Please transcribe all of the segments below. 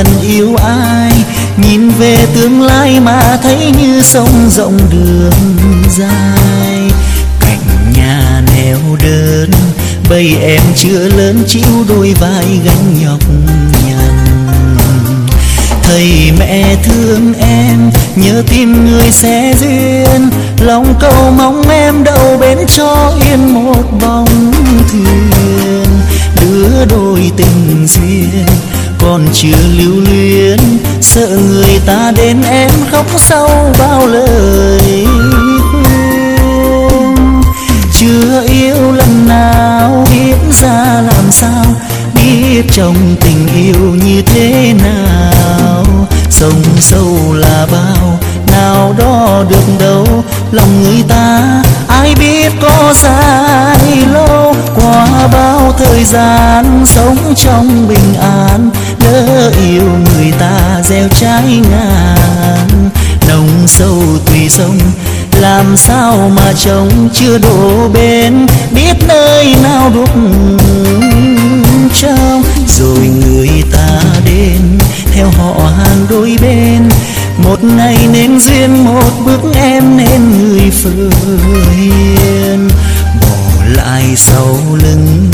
gái lần yêu ai, nhìn về tương lai mà thấy như sông rộng đường dài. Cạnh nhà neo đơn, bây em chưa lớn chịu đôi vai gánh nhọc nhằn. Thầy mẹ thương em, nhớ tim người sẽ duyên. Lòng cầu mong em đậu bến cho yên một bóng thuyền. Đưa đôi tình duyên còn chưa lưu luyến. Sợ người ta đến em khóc sau bao lời khuyên. Chưa yêu lần nào, biết ra làm sao, biết trong tình yêu như thế nào. Sông sâu là bao, nào đo được đâu. Lòng người ta, ai biết có dài lâu. Qua bao thời gian sống trong bình an lỡ yêu người ta gieo trái ngàn. Nồng sâu tùy sông, làm sao mà chồng chưa đổ bên biết nơi nào đúc trong. Rồi người ta đến, theo họ hàng đôi bên. Một ngày nên duyên, một bước em nên người phương hiền. Bỏ lại sau lưng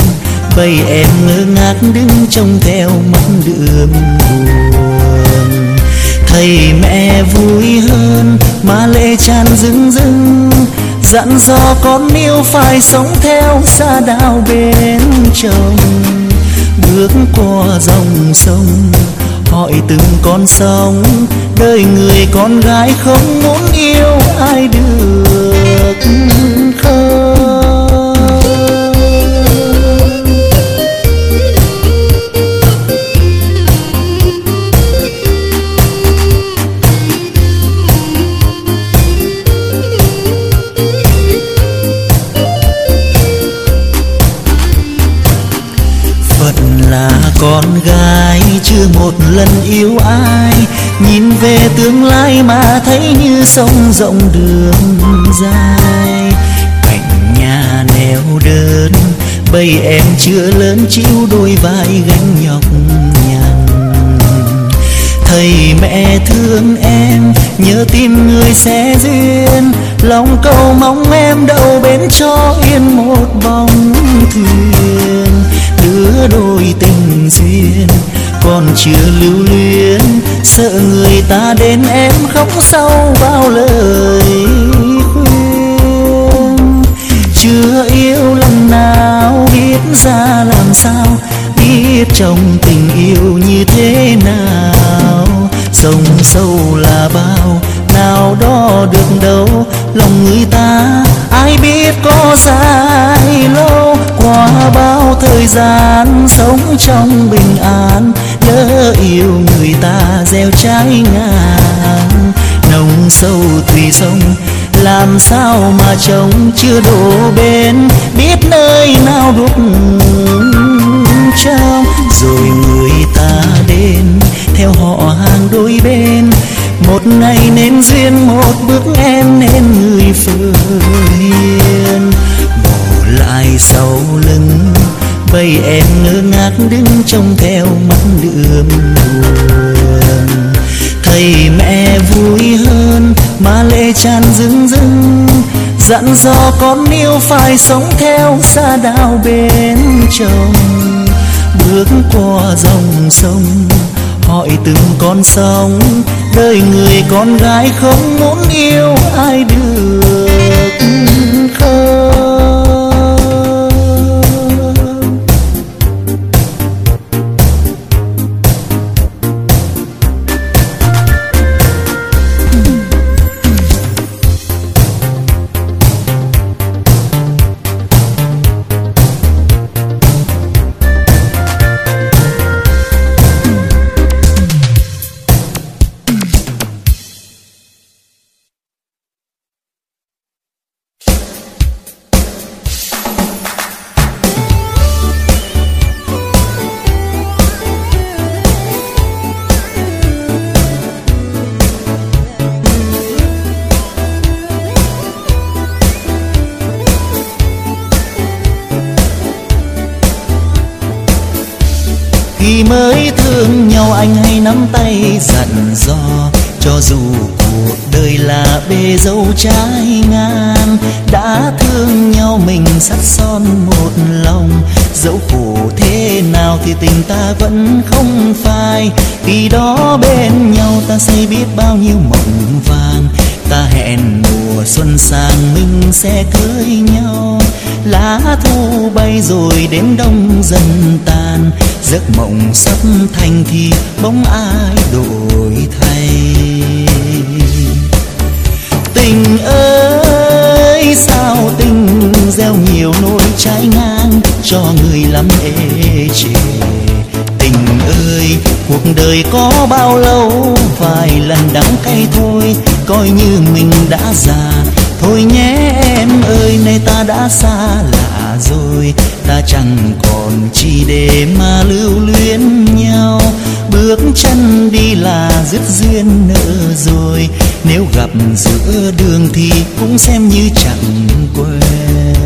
bầy em ngơ ngác đứng trông theo mắt đường buồn. Thầy mẹ vui hơn mà lệ tràn rưng rưng. Dặn dò con yêu phải sống theo xa đào bên chồng. Bước qua dòng sông, hỏi từng con sông đời người con gái không muốn yêu ai được. Không. Con gái chưa một lần yêu ai. Nhìn về tương lai mà thấy như sông rộng đường dài. Cạnh nhà neo đơn, bây em chưa lớn chịu đôi vai gánh nhọc nhằn. Thầy mẹ thương em, nhớ tìm người sẽ duyên. Lòng cầu mong em đậu bên cho yên một bóng thuyền giữa đôi tình duyên. Còn chưa lưu luyến, sợ người ta đến em khóc sau bao lời khuyên. Chưa yêu lần nào, biết ra làm sao, biết trong tình yêu như thế nào. Sông sâu là bao, nào đo được đâu, lòng người ta ai biết có dài lâu, qua bao thời gian sống trong bình an, nhớ yêu người ta gieo trái ngang nồng sâu thủy sông, làm sao mà chồng chưa đổ bên biết nơi nào đúc trong rồi người ta đến, theo họ hàng đôi bên, một ngày nên duyên, một bước em nên người phương sau lưng. Bây em ngơ ngác đứng trông theo mắt đường buồn. Thầy mẹ vui hơn mà lệ tràn rưng rưng. Dặn dò con yêu phải sống theo xa đào bên chồng. Bước qua dòng sông, hỏi từng con sông đời người con gái không muốn yêu ai được. Không. Ta xây biết bao nhiêu mộng vàng. Ta hẹn mùa xuân sang, mình sẽ cưới nhau. Lá thu bay rồi đến đông dần tàn. Giấc mộng sắp thành thì bóng ai đổi thay? Tình ơi, sao tình gieo nhiều nỗi trái ngang cho người lắm ê chề? Ơi, cuộc đời có bao lâu? Vài lần đắng cay thôi, coi như mình đã già. Thôi nhé em ơi, nay ta đã xa lạ rồi. Ta chẳng còn chi để mà lưu luyến nhau. Bước chân đi là dứt duyên nợ rồi. Nếu gặp giữa đường thì cũng xem như chẳng quen.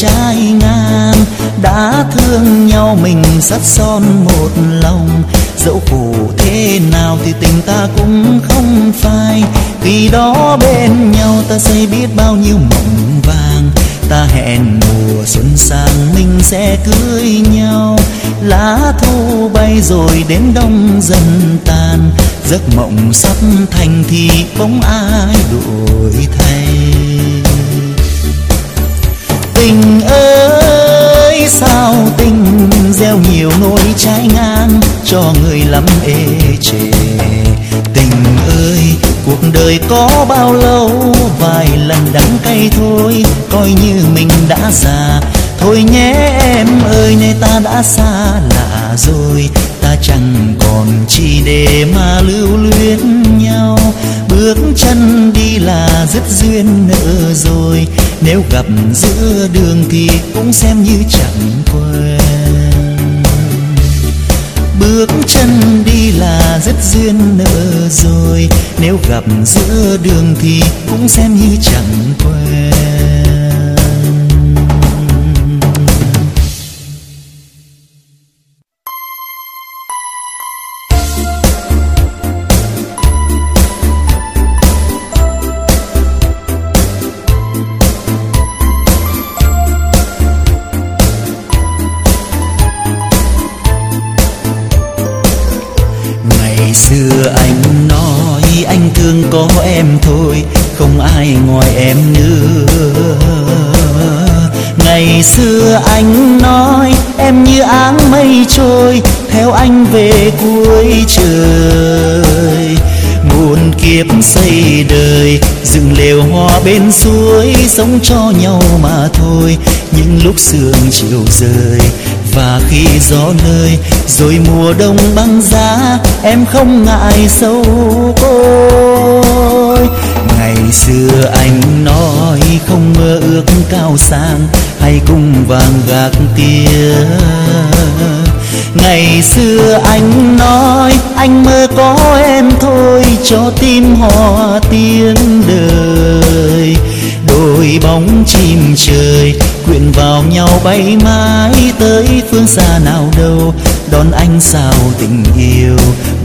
Trái ngang, đã thương nhau mình sắt son một lòng. Dẫu khổ thế nào thì tình ta cũng không phai. Vì đó bên nhau ta xây biết bao nhiêu mộng vàng. Ta hẹn mùa xuân sang, mình sẽ cưới nhau. Lá thu bay rồi đến đông dần tàn. Giấc mộng sắp thành thì bóng ai đổi thay tình ơi, sao tình gieo nhiều nỗi trái ngang cho người lắm ê chề? Tình ơi, cuộc đời có bao lâu? Vài lần đắng cay thôi, coi như mình đã già. Thôi nhé em ơi nay ta đã xa lạ rồi chẳng còn chi để mà lưu luyến nhau. Bước chân đi là dứt duyên nợ rồi, nếu gặp giữa đường thì cũng xem như chẳng quen. Bước chân đi là dứt duyên nợ rồi, nếu gặp giữa đường thì cũng xem như chẳng quen. Ngoài em nữa ngày xưa anh nói, em như áng mây trôi, theo anh về cuối trời. Muôn kiếp xây đời, dựng lều hoa bên suối, sống cho nhau mà thôi. Những lúc sương chiều rơi và khi gió lơi rồi mùa đông băng giá, em không ngại sâu côi ngày xưa anh nói không mơ ước cao sang, hay cung vàng gạc kia ngày xưa anh nói anh mơ có em thôi, cho tim hòa tiếng đời. Đôi bóng chim trời quyện vào nhau bay mãi tới phương xa nào đâu đón anh sao tình yêu,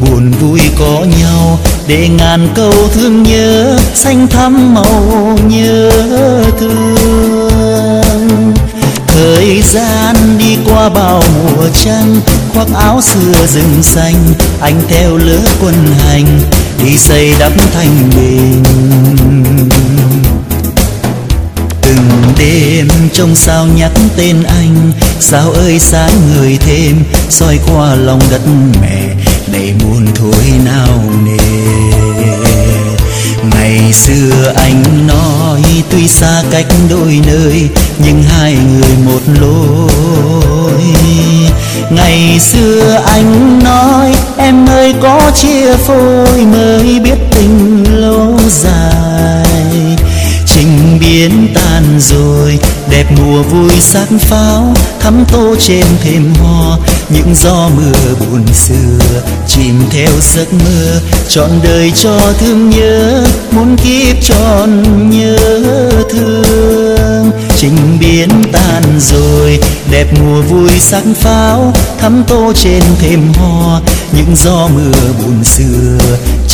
buồn vui có nhau. Để ngàn câu thương nhớ, xanh thắm màu nhớ thương. Thời gian đi qua bao mùa trăng, khoác áo xưa rừng xanh, anh theo lứa quân hành, đi xây đắp thành bình đêm trong sao nhắc tên anh? Sao ơi, sáng người thêm, soi qua lòng đất mẹ đầy muôn thôi nào nề. Ngày xưa anh nói, tuy xa cách đôi nơi, nhưng hai người một lối. Ngày xưa anh nói, em ơi, có chia phôi mới biết tình lâu dài trình biến tan rồi. Đẹp mùa vui sắc pháo, thắm tô trên thềm hoa. Những gió mưa buồn xưa chìm theo giấc mơ. Trọn đời cho thương nhớ, muốn kiếp tròn nhớ thương. Trình biến tan rồi, đẹp mùa vui sắc pháo. Thắm tô trên thềm hoa, những gió mưa buồn xưa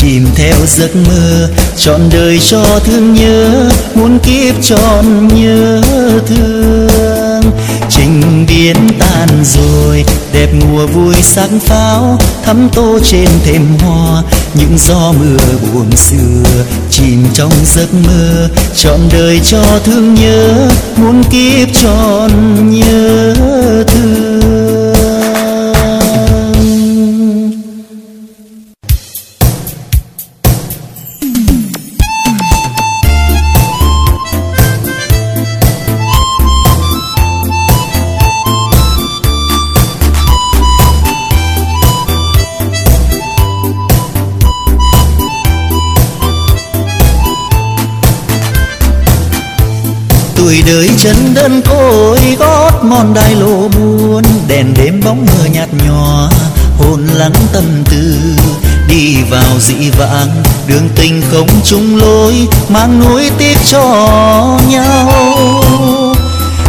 chìm theo giấc mơ, trọn đời cho thương nhớ, muốn kiếp tròn nhớ thương. Trình biến tan rồi, đẹp mùa vui sắc pháo, thắm tô trên thềm hoa. Những gió mưa buồn xưa chìm trong giấc mơ, trọn đời cho thương nhớ, muốn kiếp tròn nhớ thương. Chân đơn côi gót mòn đai lộ buồn đèn đêm bóng mưa nhạt nhòa, hồn lắng tâm tư, đi vào dị vãng. Đường tình không chung lối, mang núi tiếc cho nhau.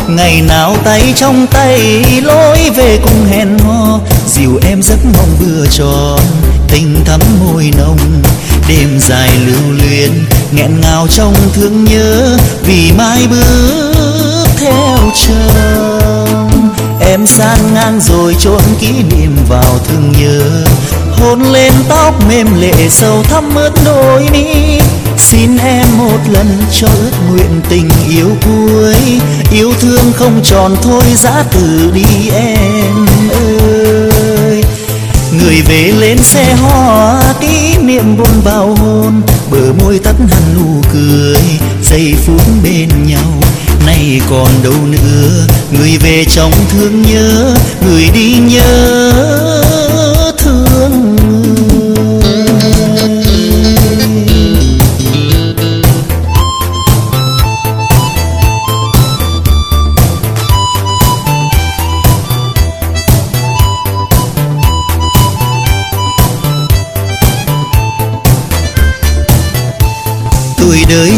Ngày nào tay trong tay lối về cùng hẹn hò, dìu em giấc mong vừa tròn, tình thắm môi nồng. Đêm dài lưu luyến, nghẹn ngào trong thương nhớ, vì mai bước theo chồng em sang ngang rồi chôn kỷ niệm vào thương nhớ. Hôn lên tóc mềm lệ sâu thắm ướt đôi mi. Xin em một lần cho ước nguyện tình yêu cuối. Yêu thương không tròn thôi giã từ đi em ơi. Người về lên xe hoa, kỷ niệm buồn vào hôn. Bờ môi tắt hẳn nụ cười, giây phút bên nhau nay còn đâu nữa. Người về trong thương nhớ người đi nhớ.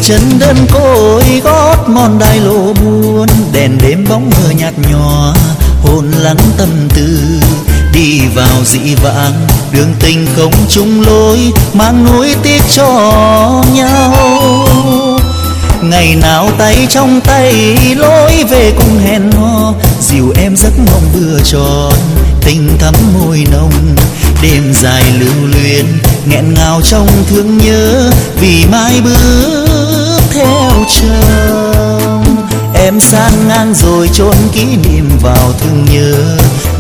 Chân đơn côi gót mòn đai lộ buồn đèn đêm bóng mờ nhạt nhòa, hồn lắng tâm tư, đi vào dị vãng, đường tình không chung lối, mang nuối tiếc cho nhau. Ngày nào tay trong tay lối về cùng hẹn hò, dìu em giấc mộng vừa tròn, tình thắm môi nồng, đêm dài lưu luyến, nghẹn ngào trong thương nhớ, vì mai bước theo chồng em sang ngang rồi chôn kỷ niệm vào thương nhớ.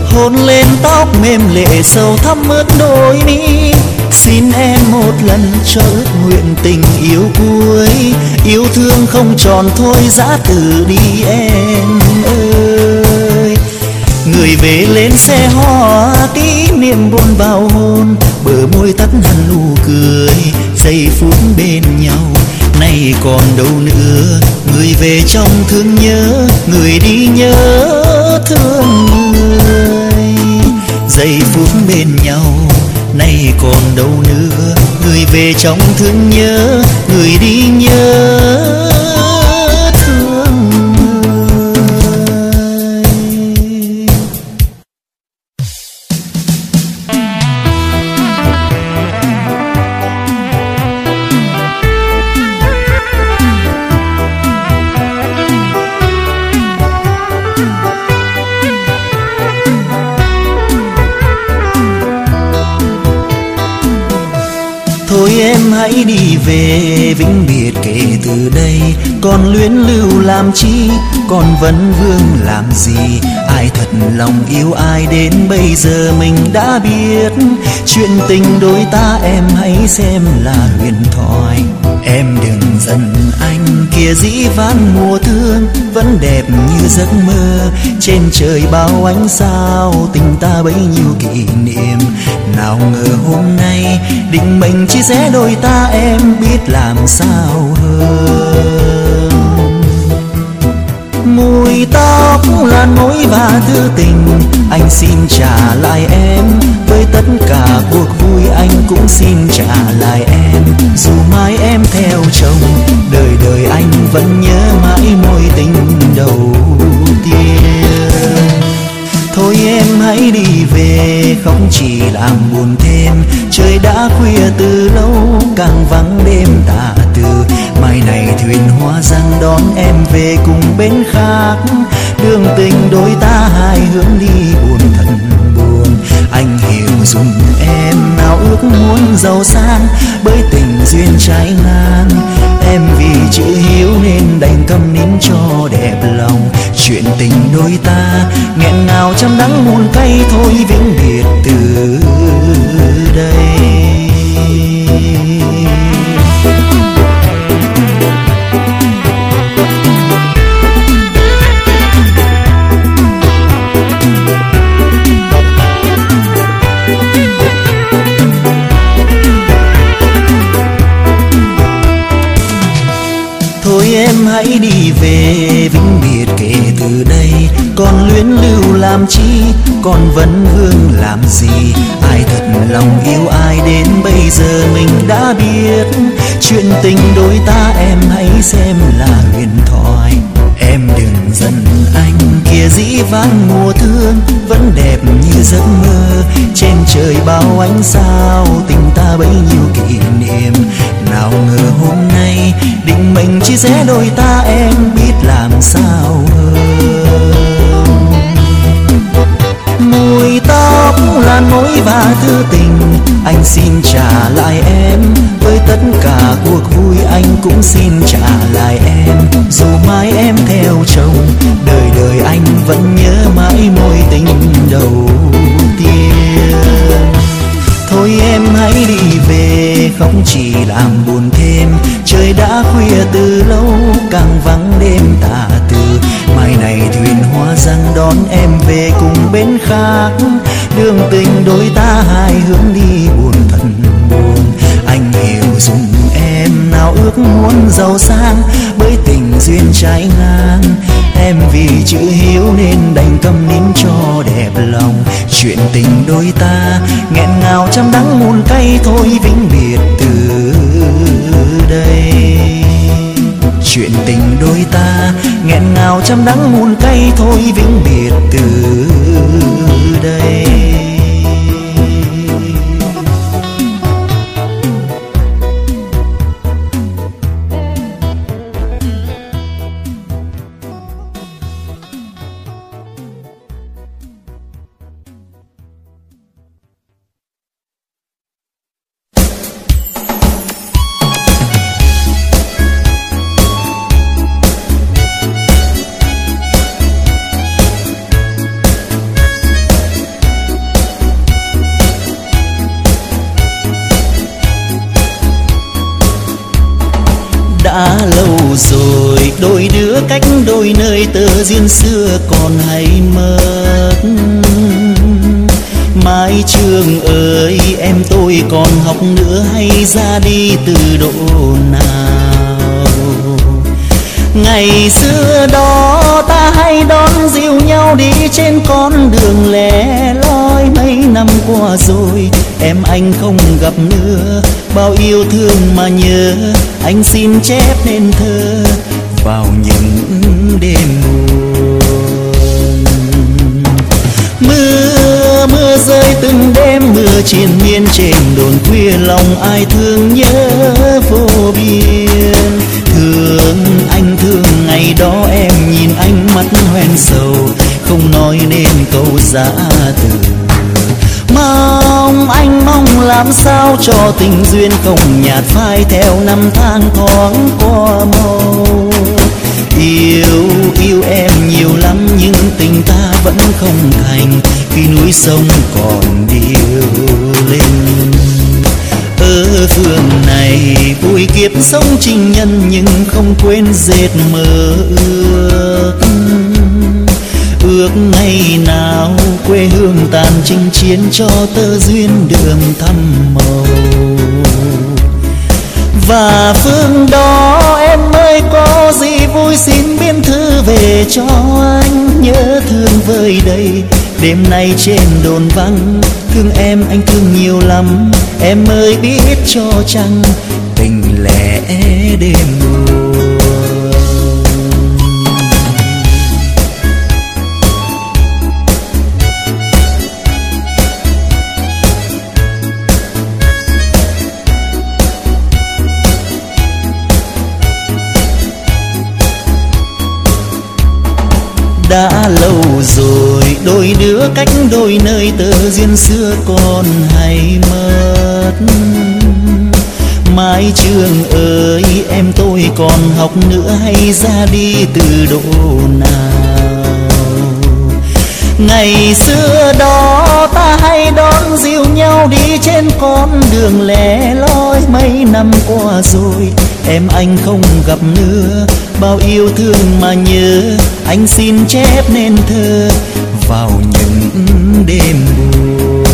Hôn lên tóc mềm lệ sâu thắm ướt đôi mi. Xin em một lần cho ước nguyện tình yêu cuối. Yêu thương không tròn thôi, giá từ đi em ơi. Người về lên xe hoa, kỷ niệm buồn vào hôn. Bờ môi tắt hẳn nụ cười, giây phút bên nhau nay còn đâu nữa. Người về trong thương nhớ, người đi nhớ thương người. Giây phút bên nhau, nay còn đâu nữa. Người về trong thương nhớ, người đi nhớ con vẫn vương làm gì? Ai thật lòng yêu ai đến bây giờ mình đã biết. Chuyện tình đôi ta em hãy xem là huyền thoại. Em đừng giận anh, kia dĩ vãng mùa thương vẫn đẹp như giấc mơ. Trên trời bao ánh sao, tình ta bấy nhiêu kỷ niệm. Nào ngờ hôm nay, định mệnh chia rẽ đôi ta em biết làm sao hơn mùi tóc là nỗi và thư tình. Anh xin trả lại em. Với tất cả cuộc vui, anh cũng xin trả lại em. Dù mai em theo chồng, đời đời anh vẫn nhớ mãi mối tình đầu tiên. Thôi em hãy đi về, không chỉ làm buồn thêm. Trời đã khuya từ lâu, càng vắng đêm tà từ mai này thuyền hoa răng đón em về cùng bên khác. Đường tình đôi ta hai hướng đi buồn thật buồn. Anh hiểu dùng em nào ước muốn giàu sang. Bởi tình duyên trái ngang, em vì chữ hiếu nên đành câm nín cho đẹp lòng. Chuyện tình đôi ta, nghẹn ngào trăm đắng muôn cay thôi, vĩnh biệt từ đây. Còn luyến lưu làm chi? Còn vấn vương làm gì? Ai thật lòng yêu ai đến bây giờ mình đã biết. Chuyện tình đôi ta em hãy xem là huyền thoại. Em đừng giận anh kia dĩ vãng mùa thương vẫn đẹp như giấc mơ. Trên trời bao ánh sao, tình ta bấy nhiêu kỷ niệm. Nào ngờ hôm nay định mệnh chia rẽ đôi ta em biết làm sao hơn? Tóc là nỗi và thư tình. Anh xin trả lại em. Với tất cả cuộc vui anh cũng xin trả lại em. Dù mai em theo chồng, đời đời anh vẫn nhớ mãi môi tình đầu thôi em hãy đi về, không chỉ làm buồn thêm. Trời đã khuya từ lâu, càng vắng đêm tà từ. Mai này thuyền hoa răng đón em về cùng bên khác. Đường tình đôi ta hai hướng đi buồn thật buồn. Anh hiểu dùng em, nào ước muốn giàu sang với tình duyên trái ngang. Em vì chữ hiếu nên đành câm nín cho đẹp lòng. Chuyện tình đôi ta nghẹn ngào trăm đắng muôn cay thôi vĩnh biệt từ đây. Chuyện tình đôi ta nghẹn ngào trăm đắng muôn cay thôi vĩnh biệt từ đây. Duyên xưa còn hay mất. Mái trường ơi, em tôi còn học nữa hay ra đi từ độ nào? Ngày xưa đó ta hay đón dìu nhau đi trên con đường lẻ loi mấy năm qua rồi. Em anh không gặp nữa, bao yêu thương mà nhớ. Anh xin chép nên thơ, vào những đêm mưa mưa rơi từng đêm, mưa triền miên trên đồn khuya, lòng ai thương nhớ vô biên. Thương anh, thương ngày đó, em nhìn anh mắt hoen sầu, không nói nên câu giã từ. Mong anh, mong làm sao cho tình duyên không nhạt phai theo năm tháng thoáng qua màu yêu yêu em nhiều lắm nhưng tình ta vẫn không thành. Khi núi sông còn điêu lên. ở phương này vui kiếp sống trình nhân nhưng không quên dệt mơ ước. Ước ngày nào quê hương tàn chinh chiến cho tơ duyên đường thăm màu. Và phương đó em ơi có gì vui xin biên thư về cho anh, nhớ thương vơi đầy. Đêm nay trên đồn vắng, thương em, anh thương nhiều lắm. Em ơi, biết cho chăng, tình lẻ đêm buồn đôi đứa cách đôi nơi tờ duyên xưa còn hay mất. Mái trường ơi, em tôi còn học nữa hay ra đi từ độ nào? Ngày xưa đó ta hay đón dìu nhau đi trên con đường lẻ loi mấy năm qua rồi. Em anh không gặp nữa, bao yêu thương mà nhớ, anh xin chép nên thơ vào những đêm buồn.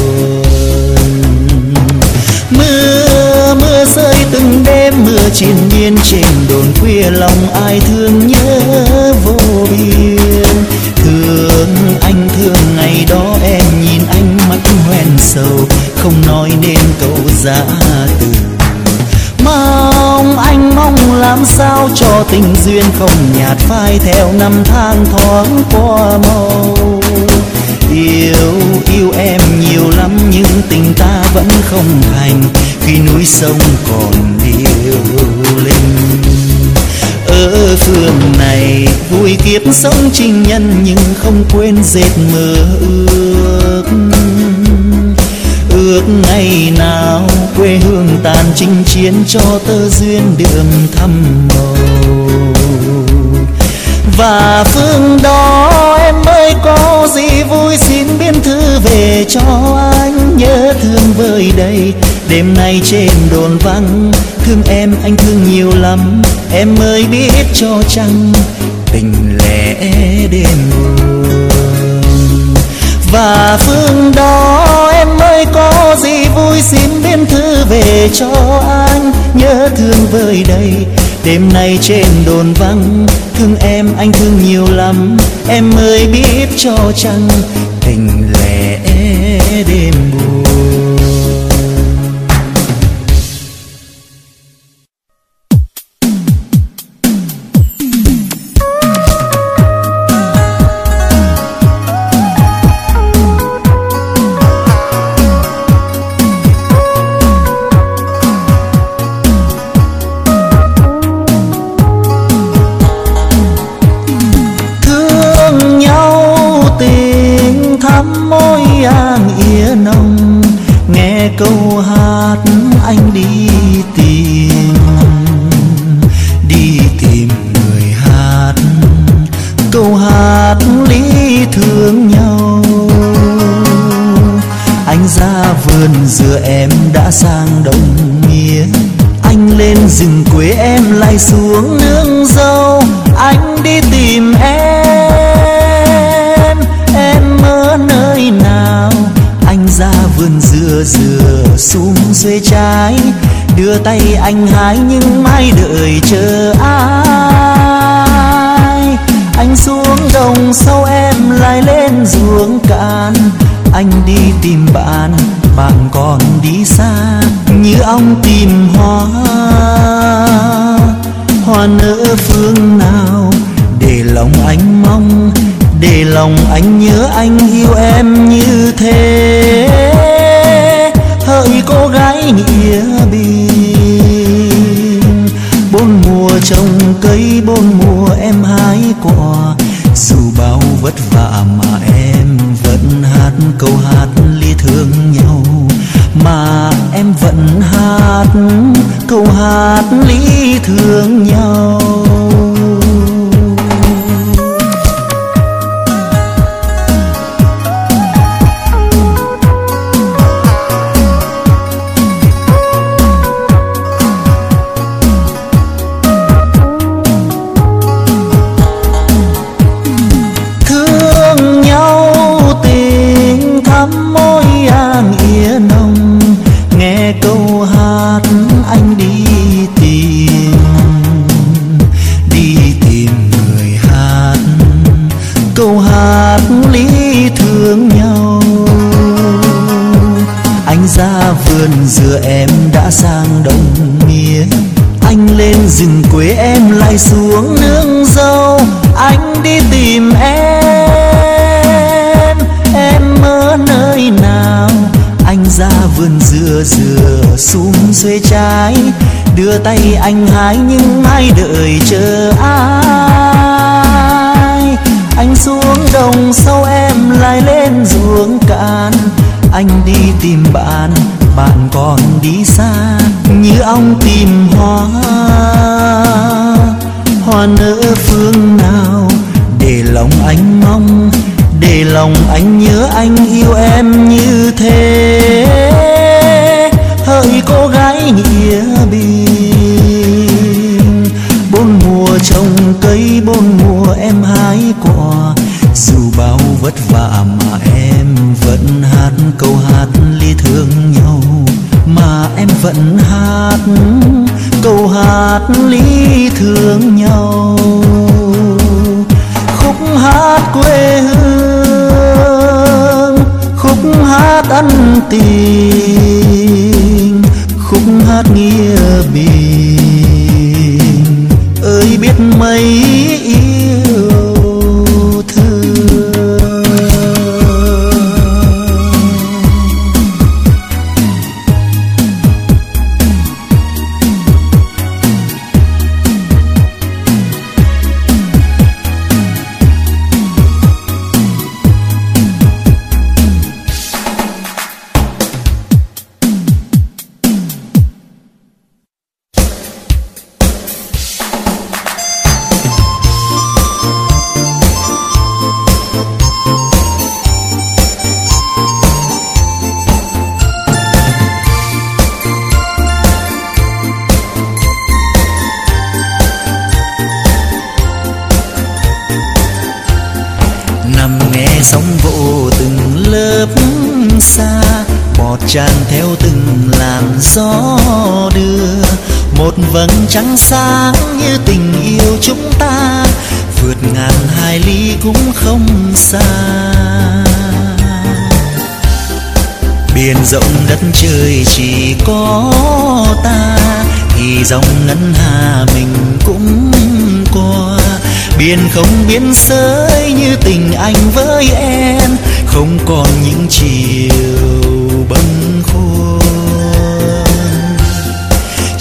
Mưa mưa rơi từng đêm, mưa triền miên trên đồn khuya, lòng ai thương nhớ vô biên. Thương anh, thương ngày đó, em nhìn anh mắt hoen sầu, không nói nên câu giã từ mong anh mong làm sao cho tình duyên không nhạt phai theo năm tháng thoáng qua màu yêu yêu em nhiều lắm nhưng tình ta vẫn không thành khi núi sông còn điêu linh. Ở phương này vui kiếp sống trinh nhân nhưng không quên dệt mơ ước ước ngày nào quê hương tàn chinh chiến cho tơ duyên đường thăm màu và phương đó em ơi, có gì vui xin biên thư về cho anh nhớ thương vơi đầy. Đêm nay trên đồn vắng, thương em anh thương nhiều lắm. Em ơi, biết cho chăng tình lẻ đêm buồn. Và phương đó ơi, có gì vui xin biên thư về cho anh. Nhớ thương vơi đầy, đêm nay trên đồn vắng. Thương em, anh thương nhiều lắm. Em ơi, biết cho chăng, tình lẻ đêm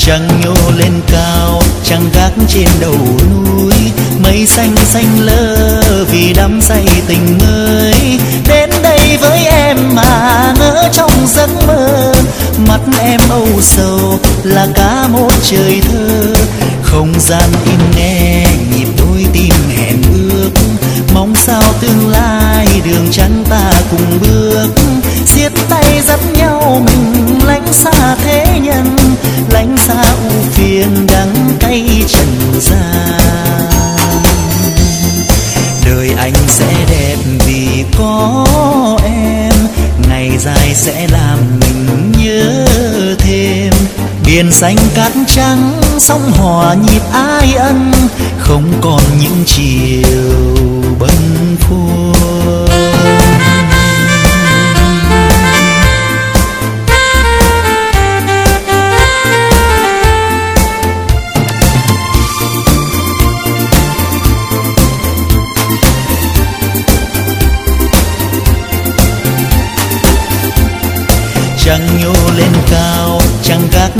trăng nhô lên cao, trăng gác trên đầu núi. Mây xanh xanh lơ vì đắm say tình ơi đến đây với em mà ngỡ trong giấc mơ. Mắt em âu sầu là cả một trời thơ. Không gian im nghe, nhịp đôi tim hẹn ước. Mong sao tương lai đường chắn ta cùng bước. Siết tay dắt nhau mình lánh xa thế nhân xa u phiền đắng cay trần gian. Đời anh sẽ đẹp vì có em, ngày dài sẽ làm mình nhớ thêm. Biển xanh cát trắng, sóng hòa nhịp ai ân, không còn những chiều bâng khuâng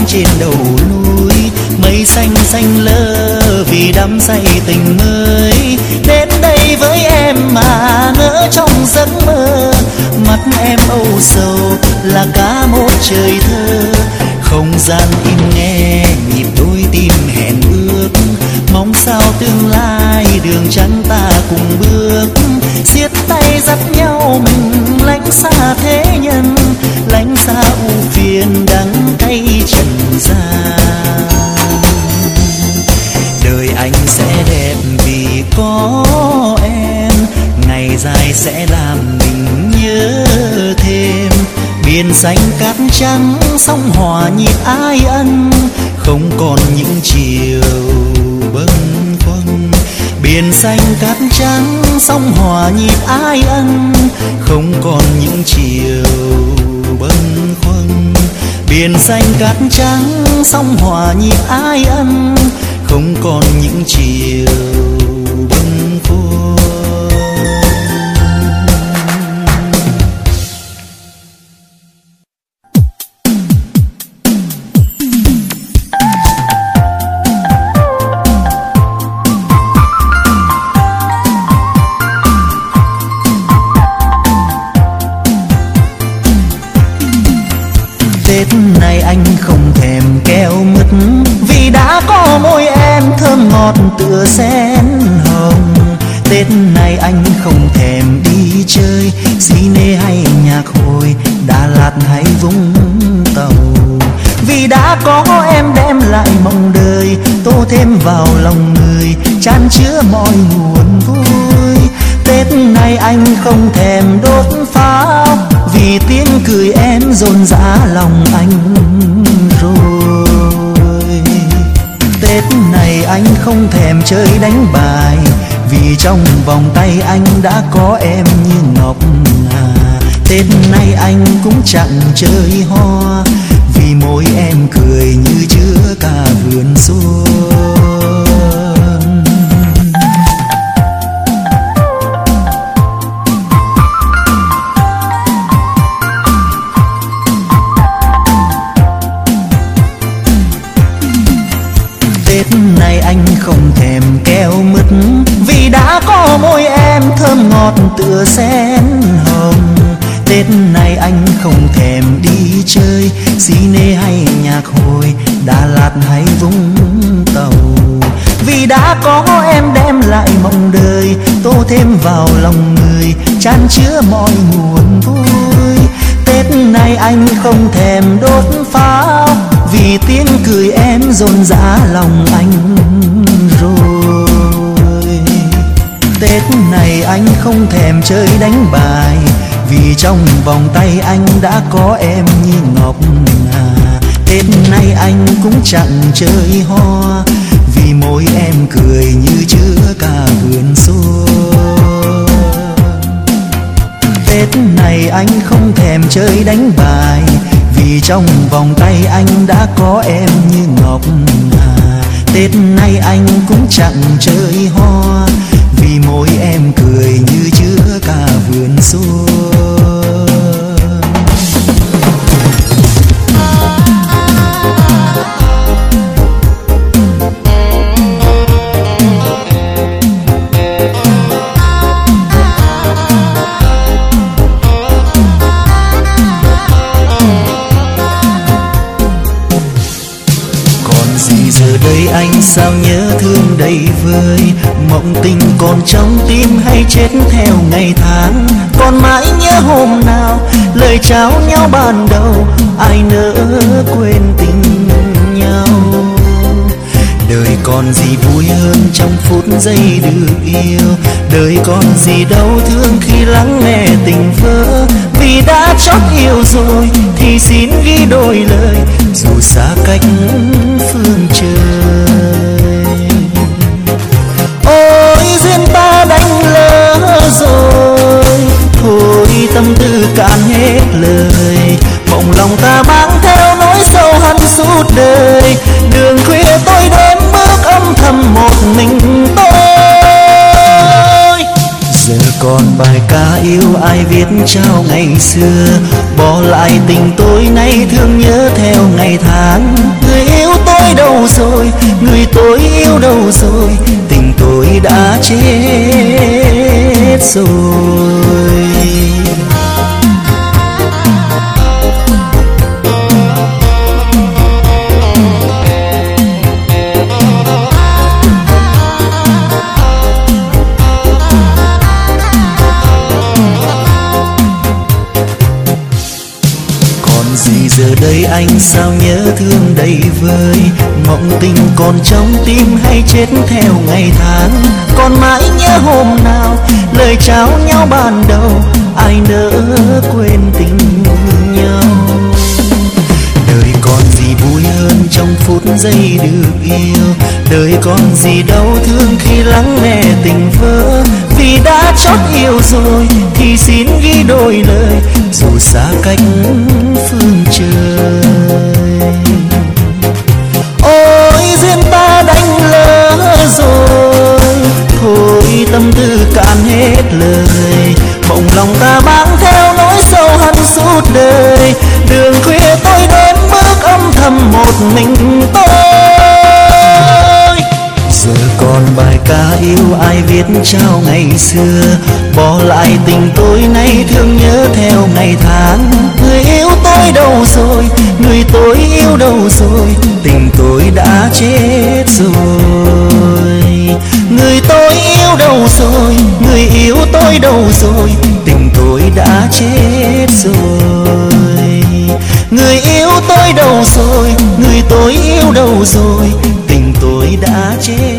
trên đầu núi, mây xanh xanh lơ vì đắm say tình mới. Đến đây với em mà ngỡ trong giấc mơ, mắt em âu sầu là cả một trời thơ. Không gian im nghe, nhịp đôi tim hẹn ước. Mong sao tương lai đường trắng ta cùng bước. Siết tay dắt nhau mình lánh xa thế nhân, lánh xa u phiền đắng gian đời anh sẽ đẹp vì có em, ngày dài sẽ làm mình nhớ thêm. Biển xanh cát trắng, sóng hòa nhịp ai ân. Không còn những chiều bâng khuâng. Biển xanh cát trắng, sóng hòa nhịp ai ân. Không còn những chiều bâng khuâng biển xanh cát trắng sóng hòa nhịp ai ân không còn những chiều. Anh đã có em như ngọc ngà Tết nay anh cũng chẳng chơi hoa, Vì môi em cười như chứa cả vườn xuân Tô thêm vào lòng người, Chan chứa mọi nguồn vui. Tết này anh không thèm đốt pháo, Vì tiếng cười em rộn rã lòng anh rồi. Tết này anh không thèm chơi đánh bài, Vì trong vòng tay anh đã có em như ngọc ngà. Tết nay anh cũng chẳng chơi hoa, Vì môi em cười như chứa cả vườn xuân Tết này anh không thèm chơi đánh bài. Vì trong vòng tay anh đã có em như ngọc hà Tết nay anh cũng chẳng chơi hoa. Vì môi em cười như chứa cả vườn xuân sao nhớ thương đầy vơi? Mộng tình còn trong tim hay chết theo ngày tháng? Còn mãi nhớ hôm nào lời trao nhau ban đầu? Ai nỡ quên tình nhau? Đời còn gì vui hơn trong phút giây được yêu? Đời còn gì đau thương khi lắng nghe tình vỡ? Vì đã chót yêu rồi thì xin ghi đôi lời. Dù xa cách phương trời. Trao ngày xưa. Bỏ lại tình tôi nay thương nhớ theo ngày tháng. Người yêu tôi đâu rồi, người tôi yêu đâu rồi? Tình tôi đã chết rồi. Vơi Mộng tình còn trong tim hay chết theo ngày tháng? Còn mãi nhớ hôm nào lời trao nhau ban đầu? Ai nỡ quên tình nhau? Đời còn gì vui hơn trong phút giây được yêu? Đời còn gì đau thương khi lắng nghe tình vỡ? Vì đã chót yêu rồi thì xin ghi đôi lời, Dù xa cách phương trời. Tâm tư cạn hết lời. Mộng lòng ta mang theo nỗi sâu hận suốt đời. Đường khuya tôi đến bước âm thầm một mình tôi. Giờ còn bài ca yêu ai viết trao ngày xưa. Bỏ lại tình tôi nay thương nhớ theo ngày tháng. Người yêu tôi đâu rồi? Người tôi yêu đâu rồi? Tình tôi đã chết rồi. Người tôi yêu đâu rồi, người yêu tôi đâu rồi, tình tôi đã chết rồi. Người yêu tôi đâu rồi, người tôi yêu đâu rồi, tình tôi đã chết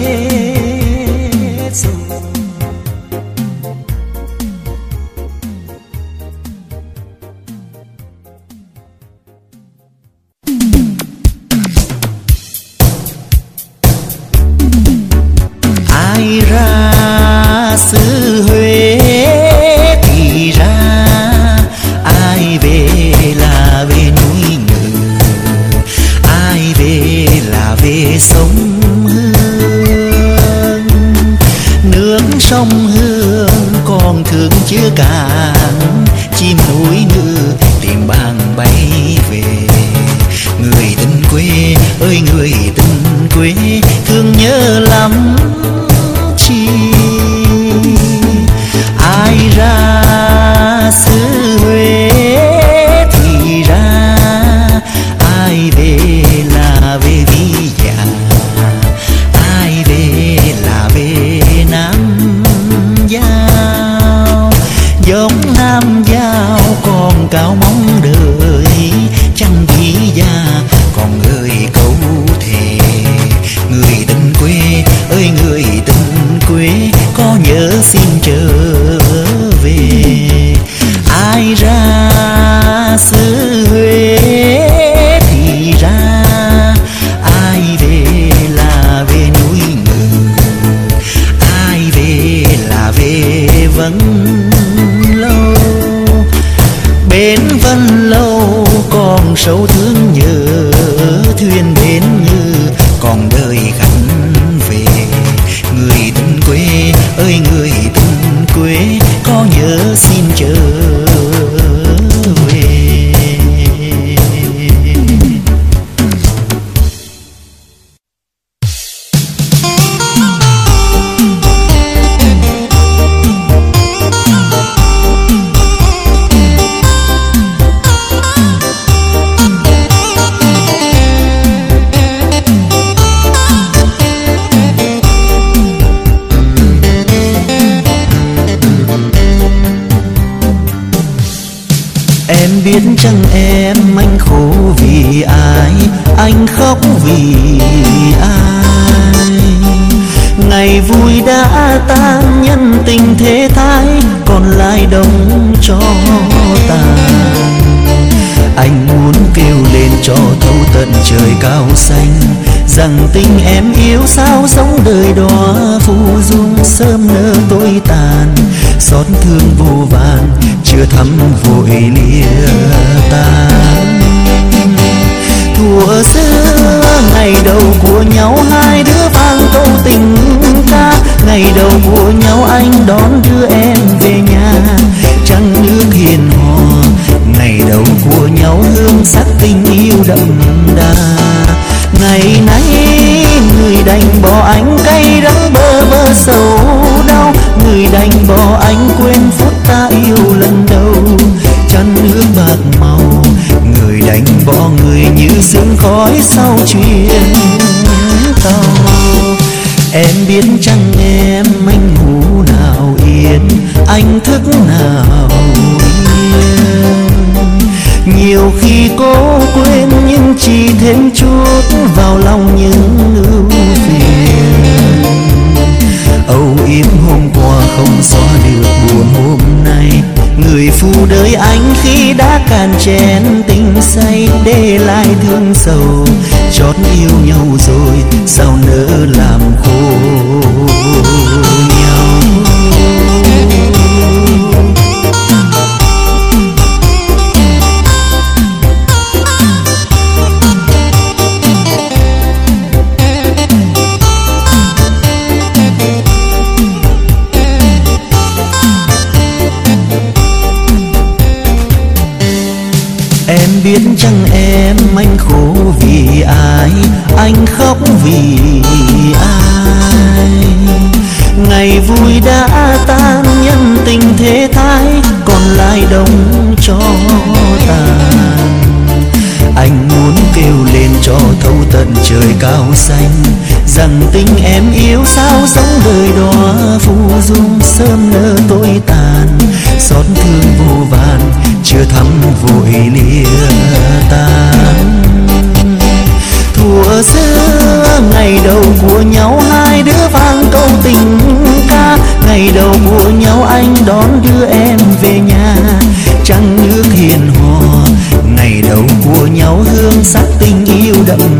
chén tình say để lại thương sầu. Chót yêu nhau rồi sao nỡ trời cao xanh, rằng tình em yêu sao giống đời đó phù dung, sớm nỡ tôi tàn, xót thương vô vàn, chưa thắm vội lìa tan. Thuở xưa, ngày đầu của nhau hai đứa vang câu tình ca, ngày đầu của nhau anh đón đưa em về nhà. Trăng nước hiền hòa, ngày đầu của nhau hương sắc tình yêu đậm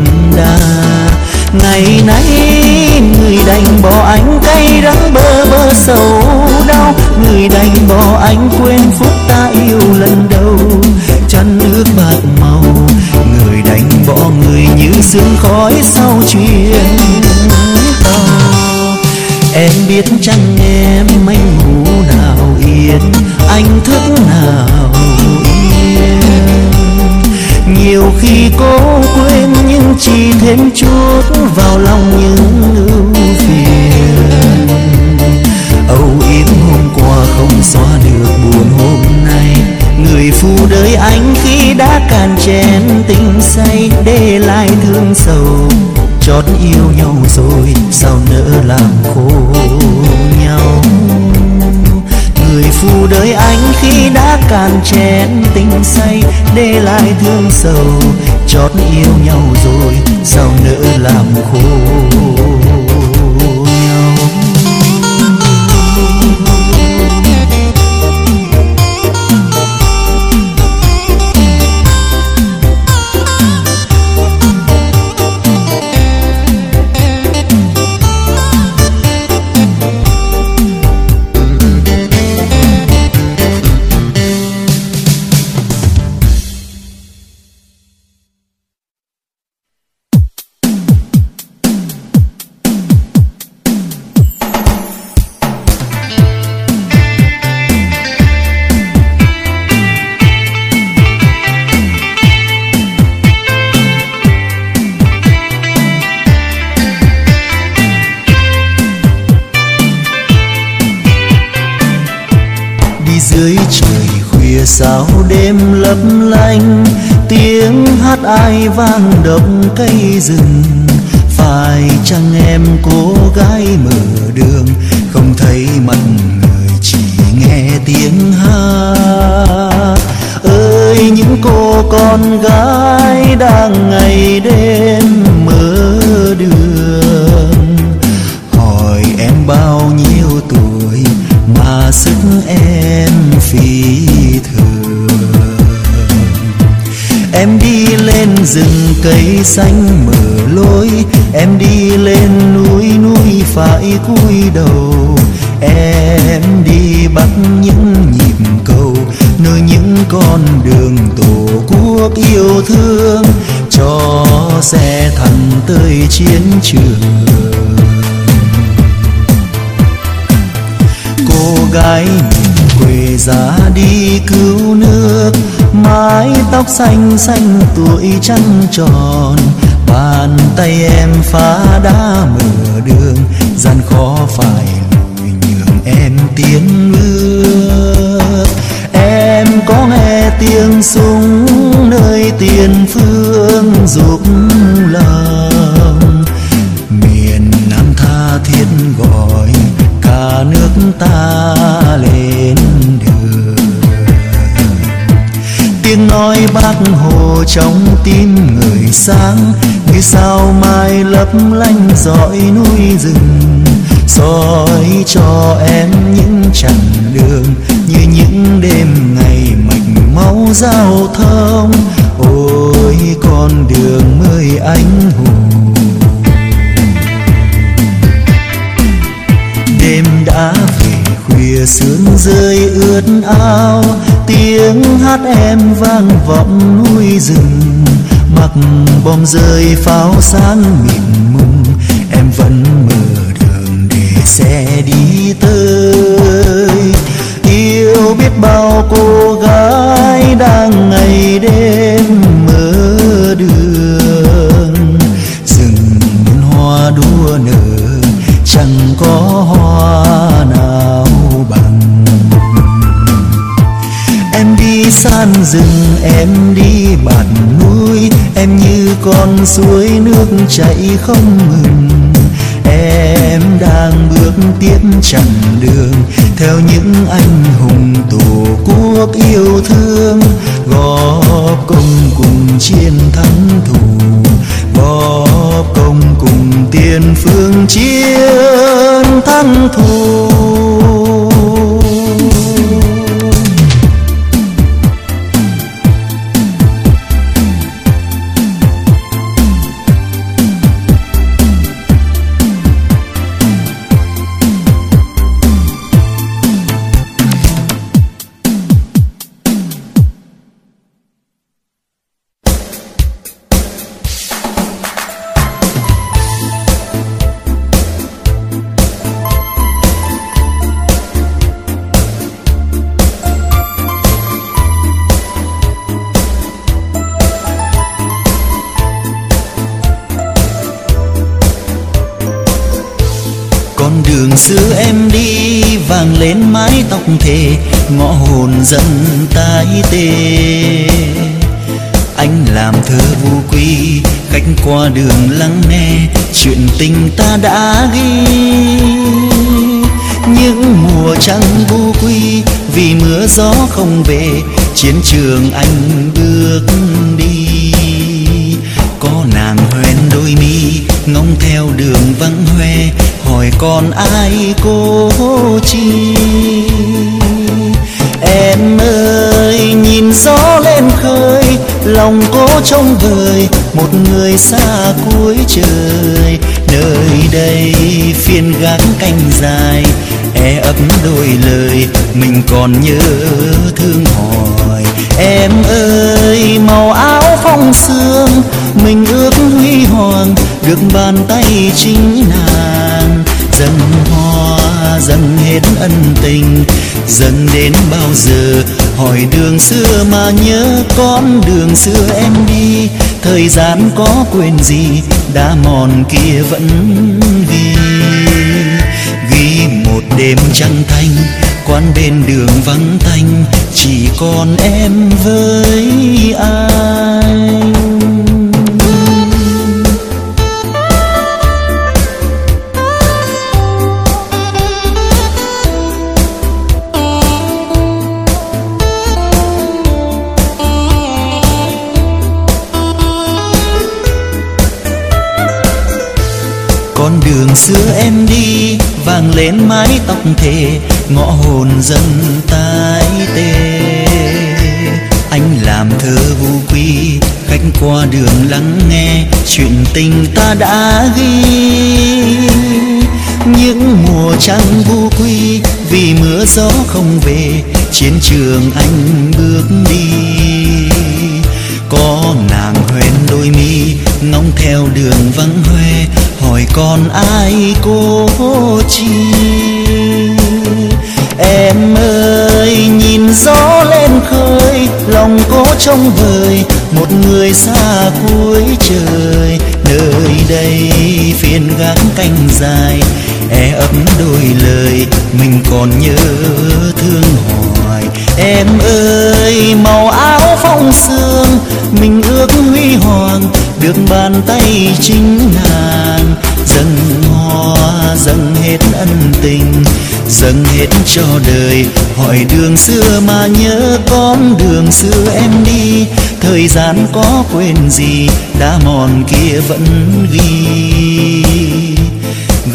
ngày nay, người đành bỏ anh cay đắng bơ bơ sầu đau. Người đành bỏ anh quên phút ta yêu lần đầu. Chăn nước bạc màu, người đành bỏ người như sương khói sau chuyện tàu em biết chăng em anh ngủ nào yên, anh thức nào yên? Nhiều khi cố chi thêm chút vào lòng những ưu phiền. Âu yếm hôm qua không xóa được buồn hôm nay. Người phụ đời anh khi đã càn chén tình say để lại thương sầu. Chót yêu nhau rồi, sao nỡ làm khổ nhau? Người phụ đời anh khi đã càn chén tình say, để lại thương sầu, chót yêu nhau rồi, sao nỡ làm khổ. Vang động cây rừng. Phải chăng em cô gái mở đường, không thấy mặt người chỉ nghe tiếng hát ơi, những cô con gái đang ngày đêm mơ đường. Rừng cây xanh mở lối. Em đi lên núi núi phải cúi đầu. Em đi bắt những nhịp cầu, nơi những con đường tổ quốc yêu thương. Cho xe thẳng tới chiến trường. Cô gái quê ra đi cứu nước mái tóc xanh xanh tuổi trăng tròn, bàn tay em phá đá mở đường, gian khó phải lùi nhường em tiến bước. Em có nghe tiếng súng nơi tiền phương giúp lòng. Miền nam tha thiết gọi, cả nước ta lên nói bác hồ trong tim người sáng, như sao mai lấp lánh dõi núi rừng? Soi cho em những chặng đường như những đêm ngày mạch máu giao thông. Ôi, con đường mới anh hùng. Đêm đã về, khuya sương rơi ướt áo tiếng hát em vang vọng núi rừng. Mặc bom rơi pháo sáng mịn mùng, em vẫn mở đường để xe đi tới. Yêu biết bao cô gái đang ngày đêm mơ đường. Rừng muốn hoa đua nở, chẳng có hoa em đi bản núi, em như con suối nước chảy không ngừng. Em đang bước tiếp chặng đường, theo những anh hùng tổ quốc yêu thương. Góp công cùng chiến thắng thù, góp công cùng tiền phương chiến thắng thù. Dần tái tê. Anh làm thơ vô quy, khách qua đường lắng nghe chuyện tình ta đã ghi. Những mùa trăng vô quy, vì mưa gió không về, chiến trường anh bước đi. Có nàng hoen đôi mi, ngóng theo đường vắng hoe, hỏi còn ai cô chi? Em ơi, nhìn gió lên khơi, lòng cô trông vời, một người xa cuối trời. Nơi đây phiên gác canh dài e ấp đôi lời, mình còn nhớ thương hỏi. Em ơi, màu áo phong sương, mình ước huy hoàng, được bàn tay chính nàng. Dâng hoa, dâng hết ân tình dần đến bao giờ, hỏi đường xưa mà nhớ con đường xưa em đi. Thời gian có quên gì, đã mòn kia vẫn ghi. Ghi một đêm trăng thanh quan bên đường vắng tanh, chỉ còn em với ai? Đường xưa em đi vàng lên mái tóc thề, ngõ hồn dân tái tê. Anh làm thơ vu quy, khách qua đường lắng nghe, chuyện tình ta đã ghi. Những mùa trăng vu quy, vì mưa gió không về, chiến trường anh bước đi. Có nàng huyền đôi mi, ngóng theo đường vắng hoe còn ai cô chi? Em ơi, nhìn gió lên khơi, lòng cô trông vời, một người xa cuối trời. Nơi đây phiền gác canh dài e ấp đôi lời, mình còn nhớ thương hỏi em ơi, màu áo phong sương, mình ước huy hoàng, được bàn tay chính nàng dâng hoa, dâng hết ân tình, dâng hết cho đời. Hỏi đường xưa mà nhớ con đường xưa em đi. Thời gian có quên gì, đã mòn kia vẫn ghi.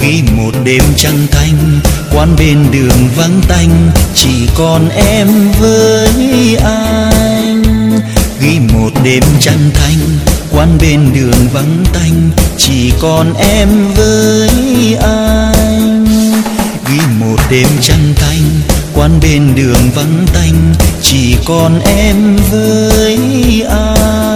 Ghi một đêm trăng thanh Quán bên đường vắng tanh. Chỉ còn em với anh. Ghi một đêm trăng thanh Quán bên đường vắng tanh, chỉ còn em với anh. Ghi một đêm trăng thanh, quán bên đường vắng tanh, chỉ còn em với anh.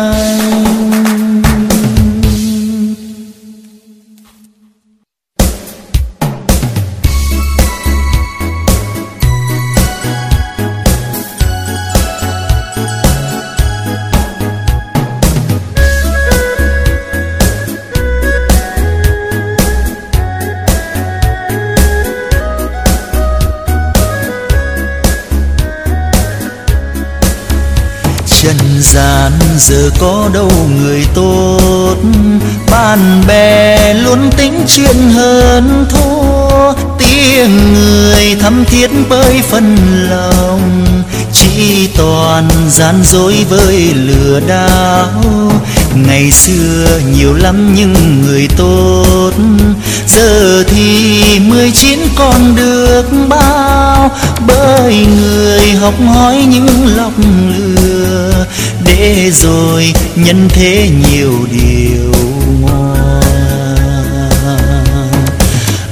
Trần gian, giờ có đâu người tốt. Bạn bè luôn tính chuyện hơn thua tiếng người thắm thiết bơi phân lòng. Chỉ toàn gian dối với lừa đảo. Ngày xưa nhiều lắm những người tốt. Giờ thì mười chín còn được bao. Bởi người học hỏi những lọc lừa để rồi nhân thế nhiều điều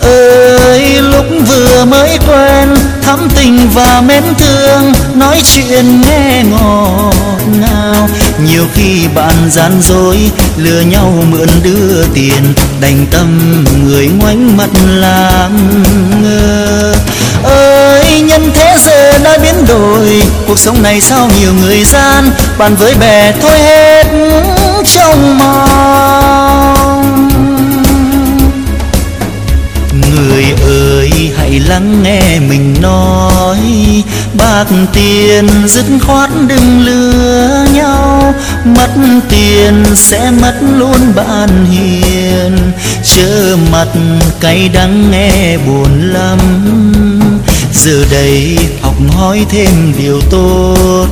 ơi, lúc vừa mới quen, thắm tình và mến thương, nói chuyện nghe ngọt ngào. Nhiều khi bạn gian dối, lừa nhau mượn đưa tiền, đành tâm người ngoảnh mặt làm ngơ ơi, nhân thế giờ đã biến đổi. Cuộc sống này sao nhiều người gian? Bàn với bè thôi hết trong mong. Người ơi, hãy lắng nghe mình nói. Bạc tiền dứt khoát đừng lừa nhau. Mất tiền sẽ mất luôn bạn hiền. Chớ mặt cay đắng nghe buồn lắm giờ đây học hỏi thêm điều tốt.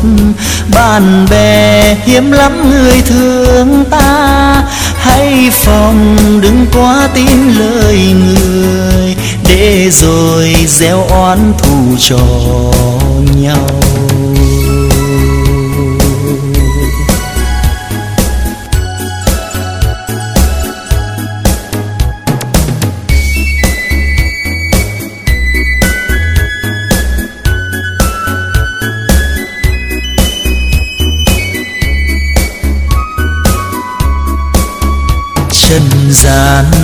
Bạn bè hiếm lắm, người thương ta. Hãy phòng, đừng quá tin lời người. Để rồi gieo oán thù cho nhau.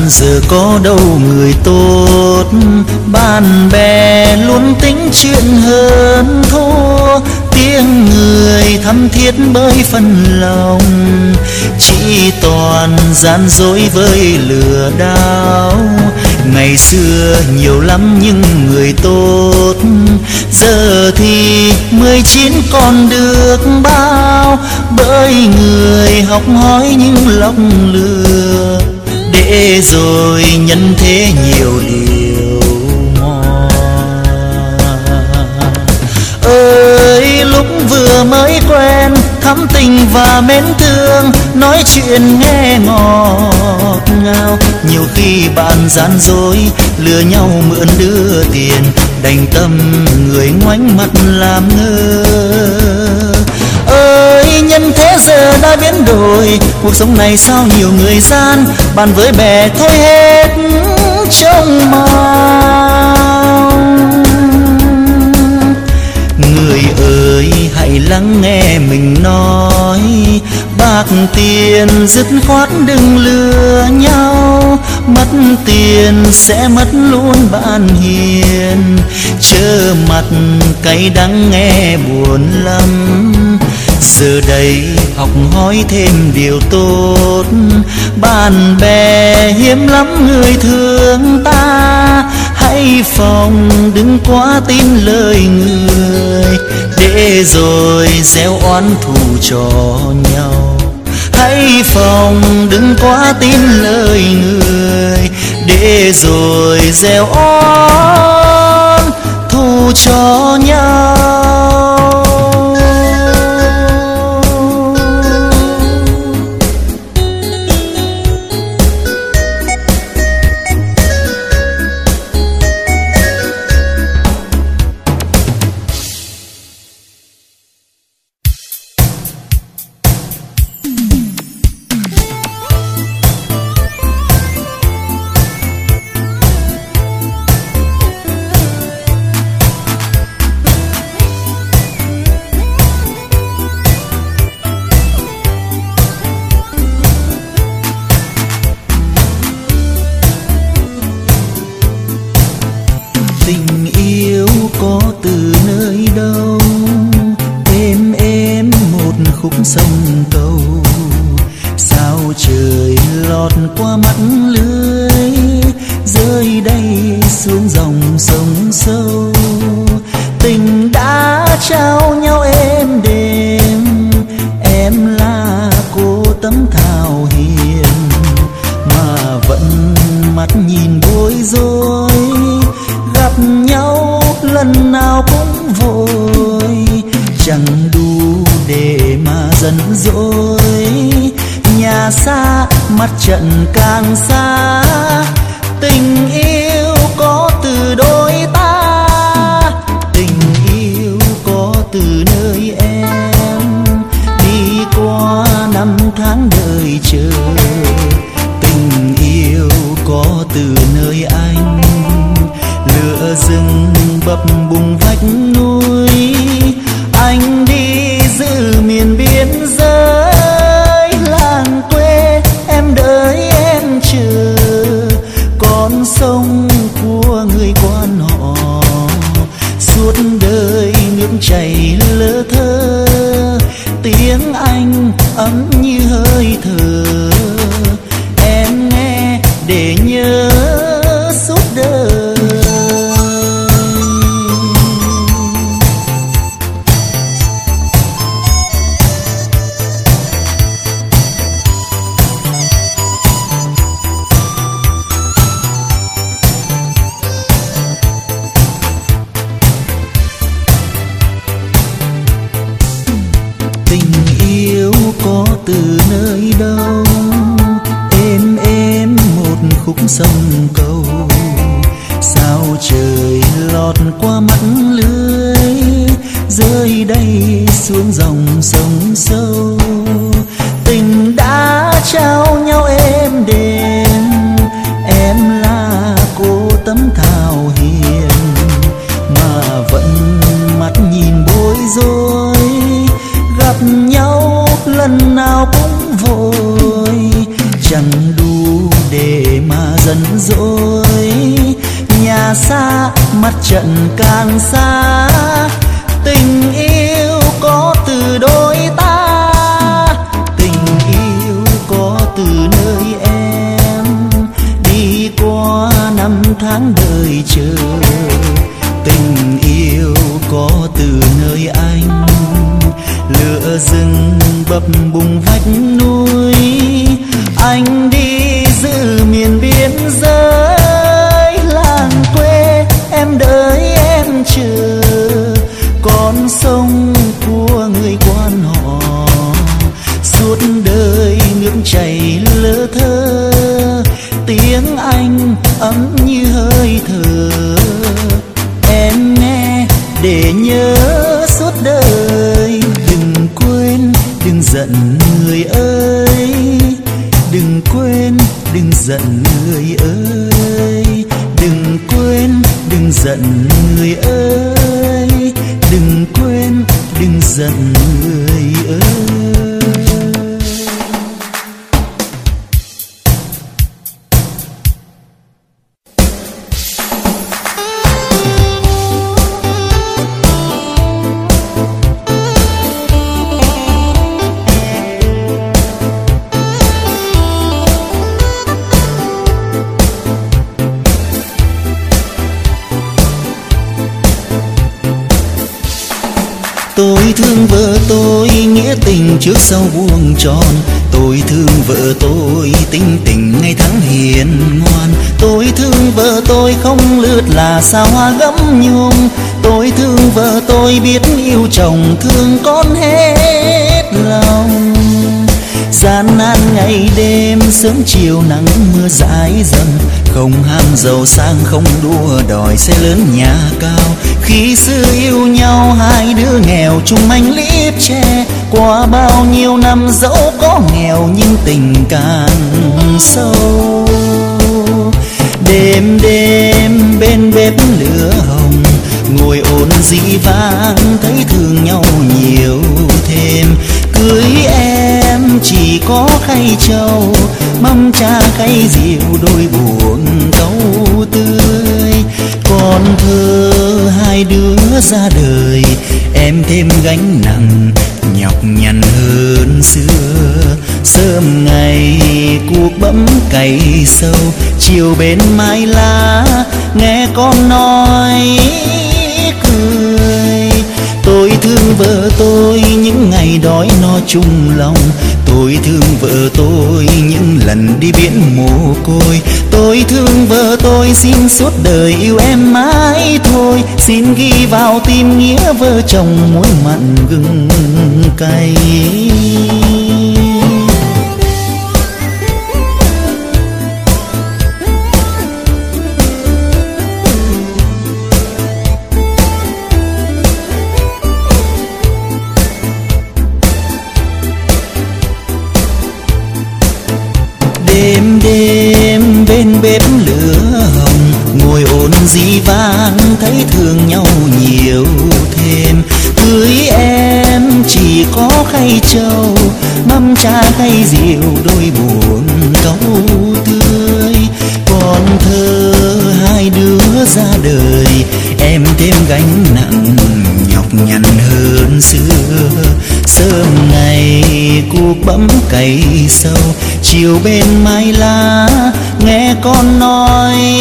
Giờ có đâu người tốt. Bạn bè luôn tính chuyện hơn thua. Tiếng người thắm thiết bởi phần lòng. Chỉ toàn gian dối với lừa đảo ngày xưa nhiều lắm những người tốt. Giờ thì mười chín còn được bao. Bởi người học hỏi những lòng lừa để rồi nhân thế nhiều điều ơi, lúc vừa mới quen, thắm tình và mến thương, nói chuyện nghe ngọt ngào. Nhiều khi bạn gian dối, lừa nhau mượn đưa tiền, đành tâm người ngoảnh mặt làm ngơ nhân thế giờ đã biến đổi. Cuộc sống này sao nhiều người gian, bàn với bè thôi hết trông mong. Người ơi, hãy lắng nghe mình nói. Bạc tiền dứt khoát đừng lừa nhau. Mất tiền sẽ mất luôn bạn hiền. Chớ mặt cay đắng nghe buồn lắm giờ đây học hỏi thêm điều tốt. Bạn bè hiếm lắm, người thương ta. Hãy phòng đừng quá tin lời người. Để rồi gieo oán thù cho nhau. Hãy phòng đừng quá tin lời người. Để rồi gieo oán thù cho nhau. rừng bập bùng vách núi hỏi xe lớn nhà cao. Khi xưa yêu nhau, hai đứa nghèo chung anh liếp tre qua bao nhiêu năm dẫu có nghèo, nhưng tình càng sâu. Đêm đêm bên bếp lửa hồng, ngồi ôn dĩ vang, thấy thương nhau nhiều thêm. Cưới em chỉ có khay trầu, mâm cha khay rượu đôi buồn ra đời, em thêm gánh nặng, nhọc nhằn hơn xưa. Sớm ngày cuộc bấm cày sâu, chiều bên mái lá, nghe con nói, cười. Tôi thương vợ tôi những ngày đói no chung lòng. Tôi thương vợ tôi những lần đi biển mồ côi. Tôi thương vợ tôi, xin suốt đời yêu em mãi thôi. Xin ghi vào tim nghĩa vợ chồng muối mặn gừng cay. Thấy thương nhau nhiều thêm. Cưới em chỉ có khay trầu mâm cha khay rượu đôi buồn câu tươi. Còn thơ hai đứa ra đời, em thêm gánh nặng nhọc nhằn hơn xưa. Sớm ngày cuộc bấm cày sâu, chiều bên mái lá, nghe con nói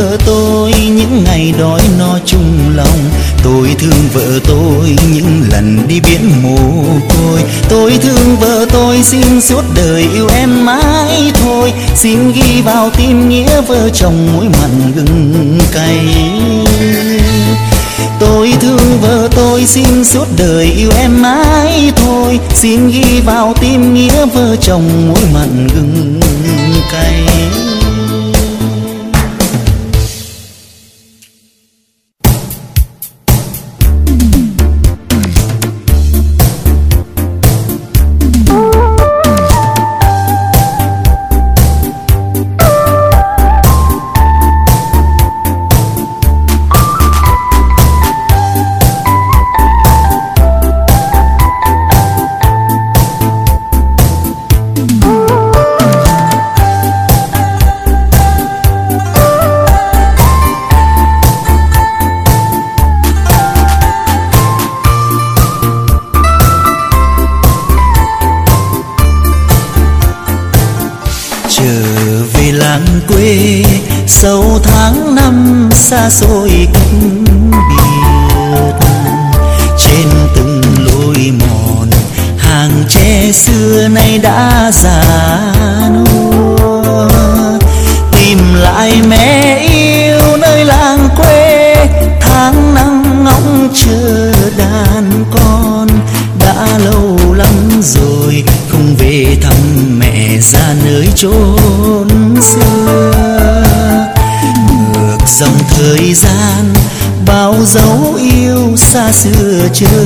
vợ tôi những ngày đói no chung lòng. Tôi thương vợ tôi những lần đi biển mồ côi. Tôi thương vợ tôi xin suốt đời yêu em mãi thôi. Xin ghi vào tim nghĩa vợ chồng mỗi mặn gừng cay. Tôi thương vợ tôi xin suốt đời yêu em mãi thôi. Xin ghi vào tim nghĩa vợ chồng mỗi mặn gừng cay. Xưa trở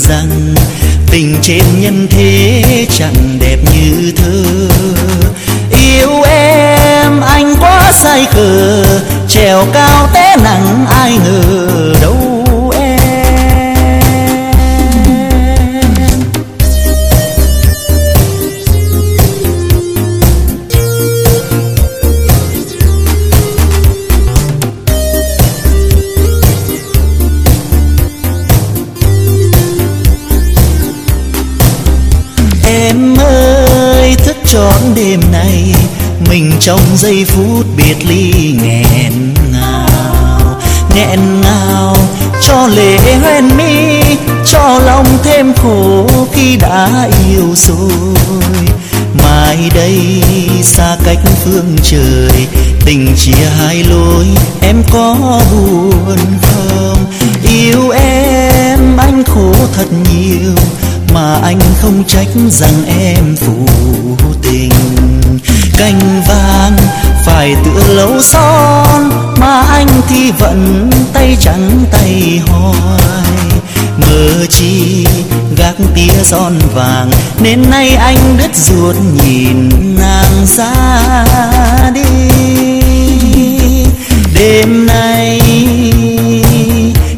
rằng tình trên nhân thế chẳng đẹp như thơ. Yêu em, anh quá say khờ trèo cao hai lối em có buồn không? Yêu em anh khổ thật nhiều, mà anh không trách rằng em phụ tình. Canh vàng phải tựa lâu son, mà anh thì vẫn tay trắng tay hoài. Ngờ chi gác tia son vàng, nên nay anh đứt ruột nhìn nàng ra đi đêm nay.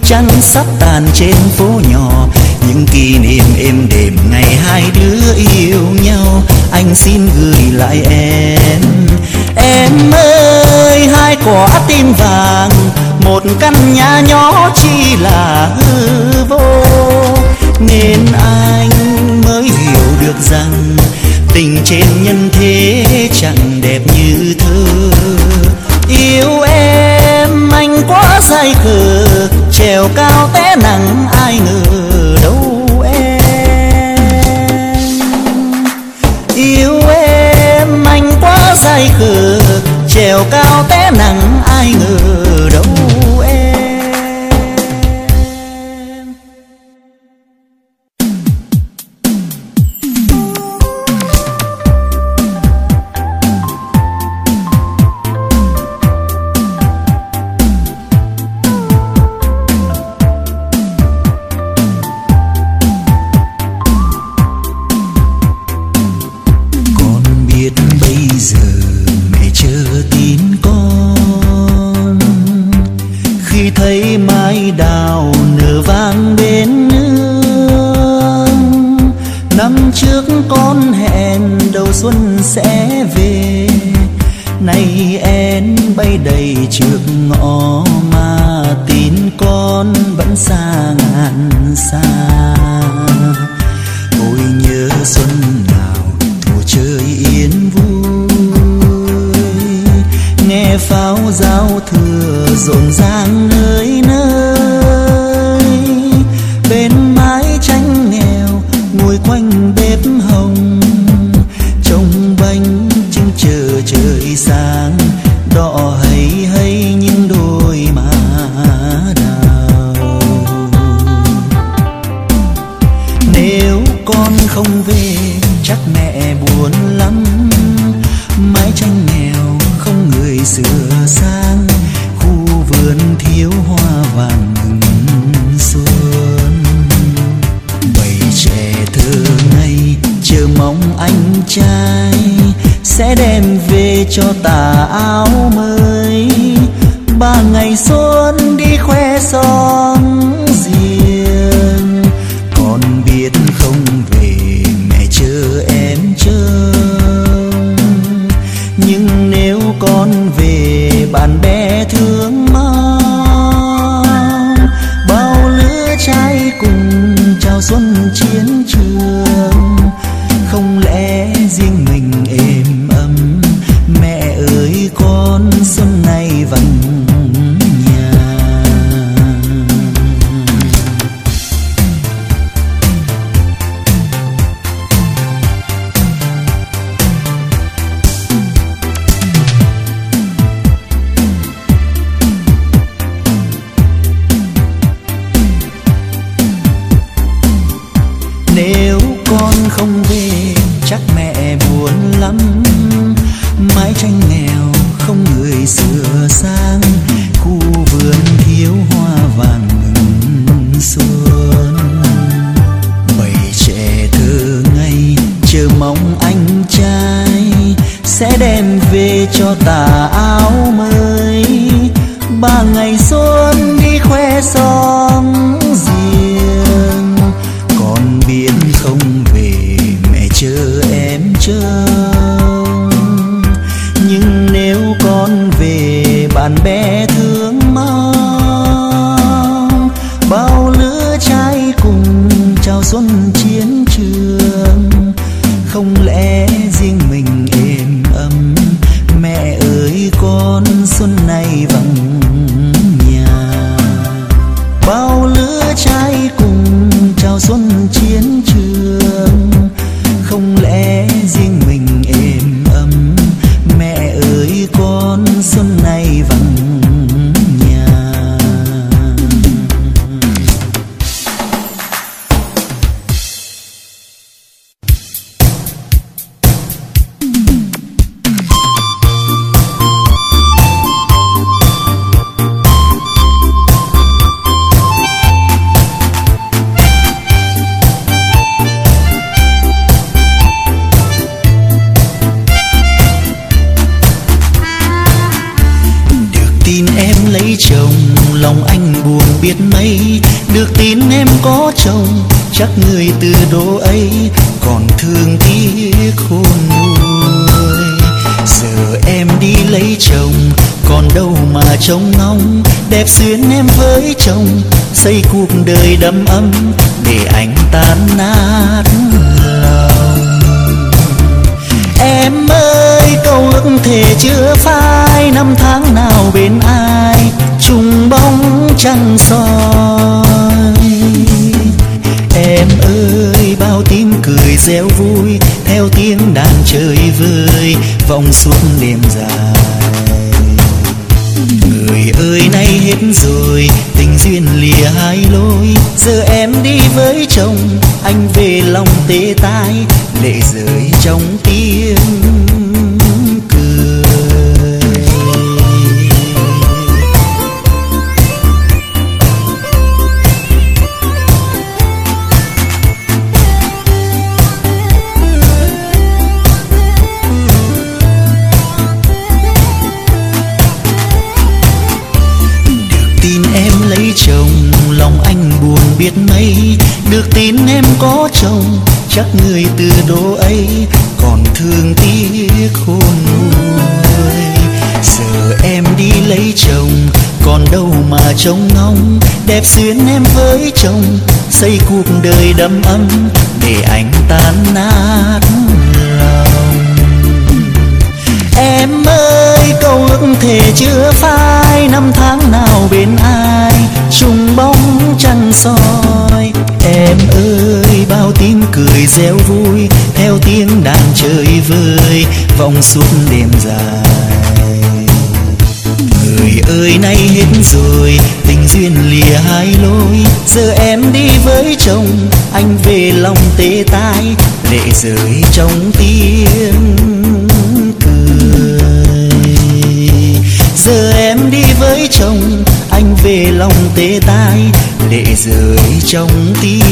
Trăng sắp tàn trên phố nhỏ, những kỷ niệm êm đềm ngày hai đứa yêu nhau. Anh xin gửi lại em. Em ơi, hai quả tim vàng, một căn nhà nhỏ chỉ là hư vô. Nên anh mới hiểu được rằng tình trên nhân thế chẳng đẹp như thơ. trèo cao té nặng ai ngờ con xuân này vắng nhà. Bao lứa trai cùng chào xuân chiến đầm ấm suốt đêm dài. Người ơi, nay hết rồi, tình duyên lìa hai lối. Giờ em đi với chồng, anh về lòng tê tái lệ rơi trong tiếng cười. Giờ em đi với chồng, anh về lòng tê tái lệ rơi trong tiếng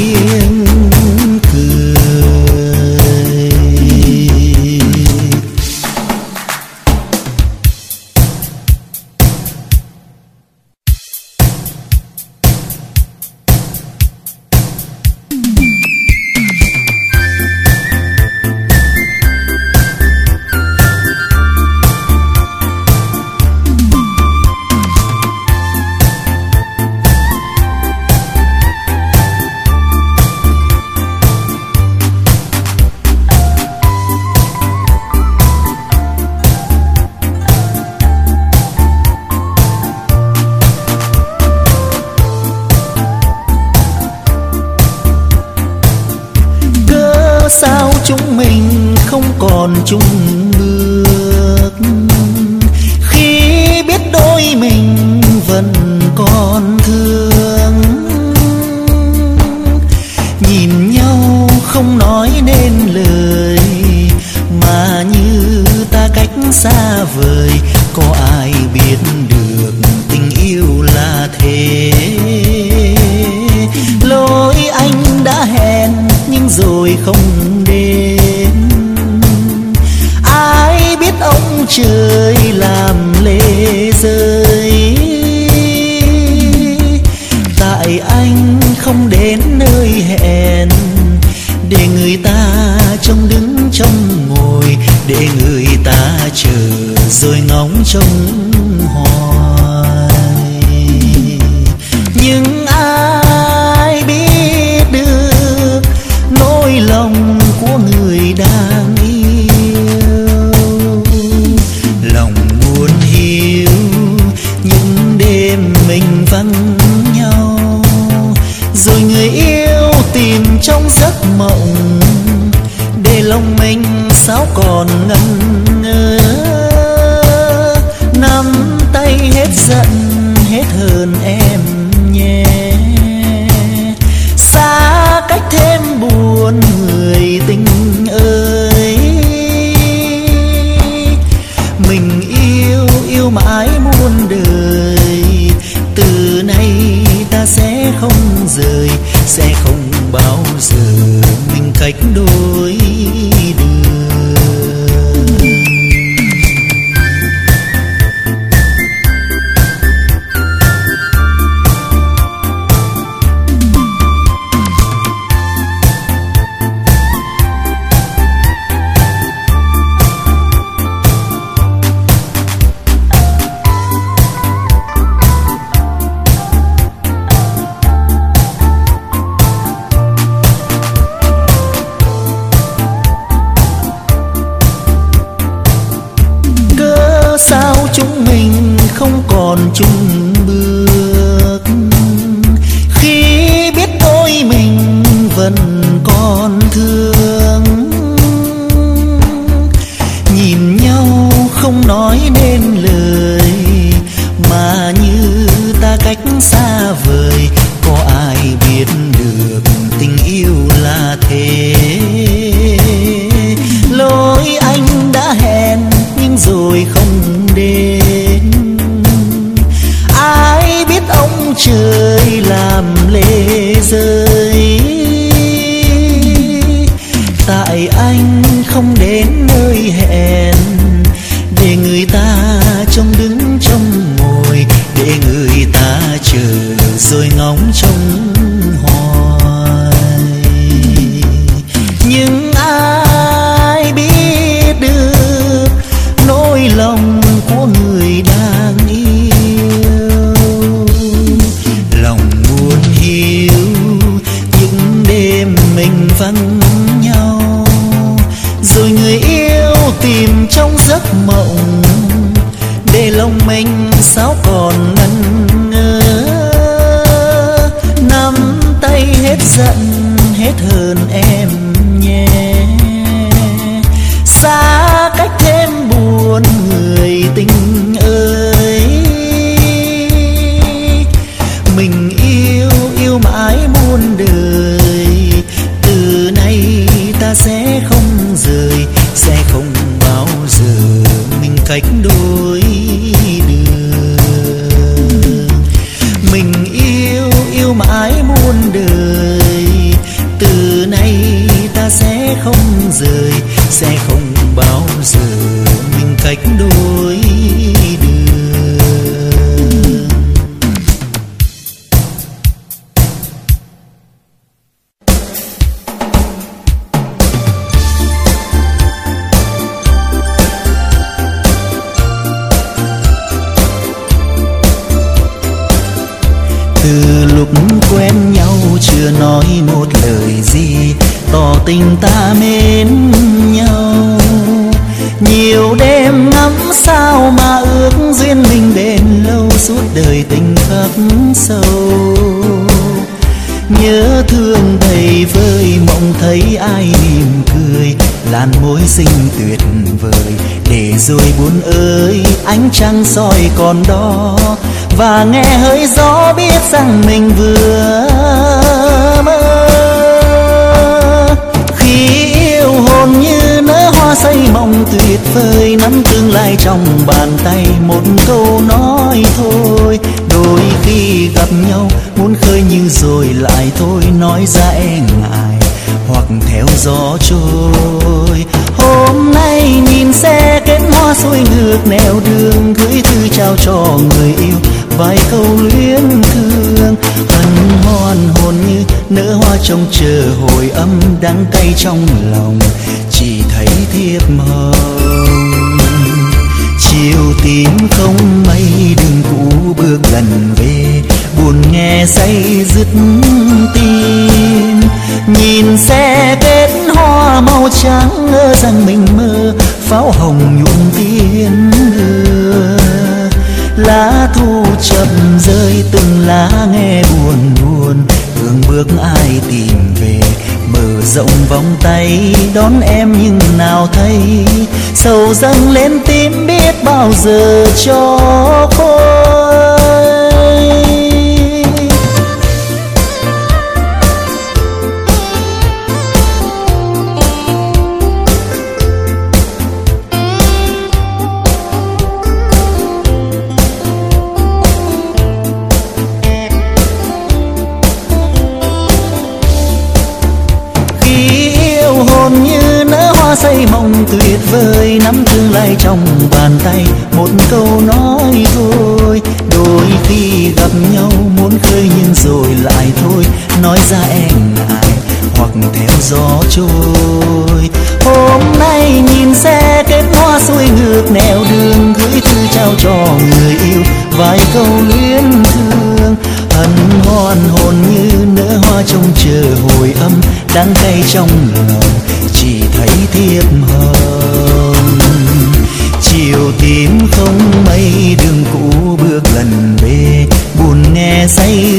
đôi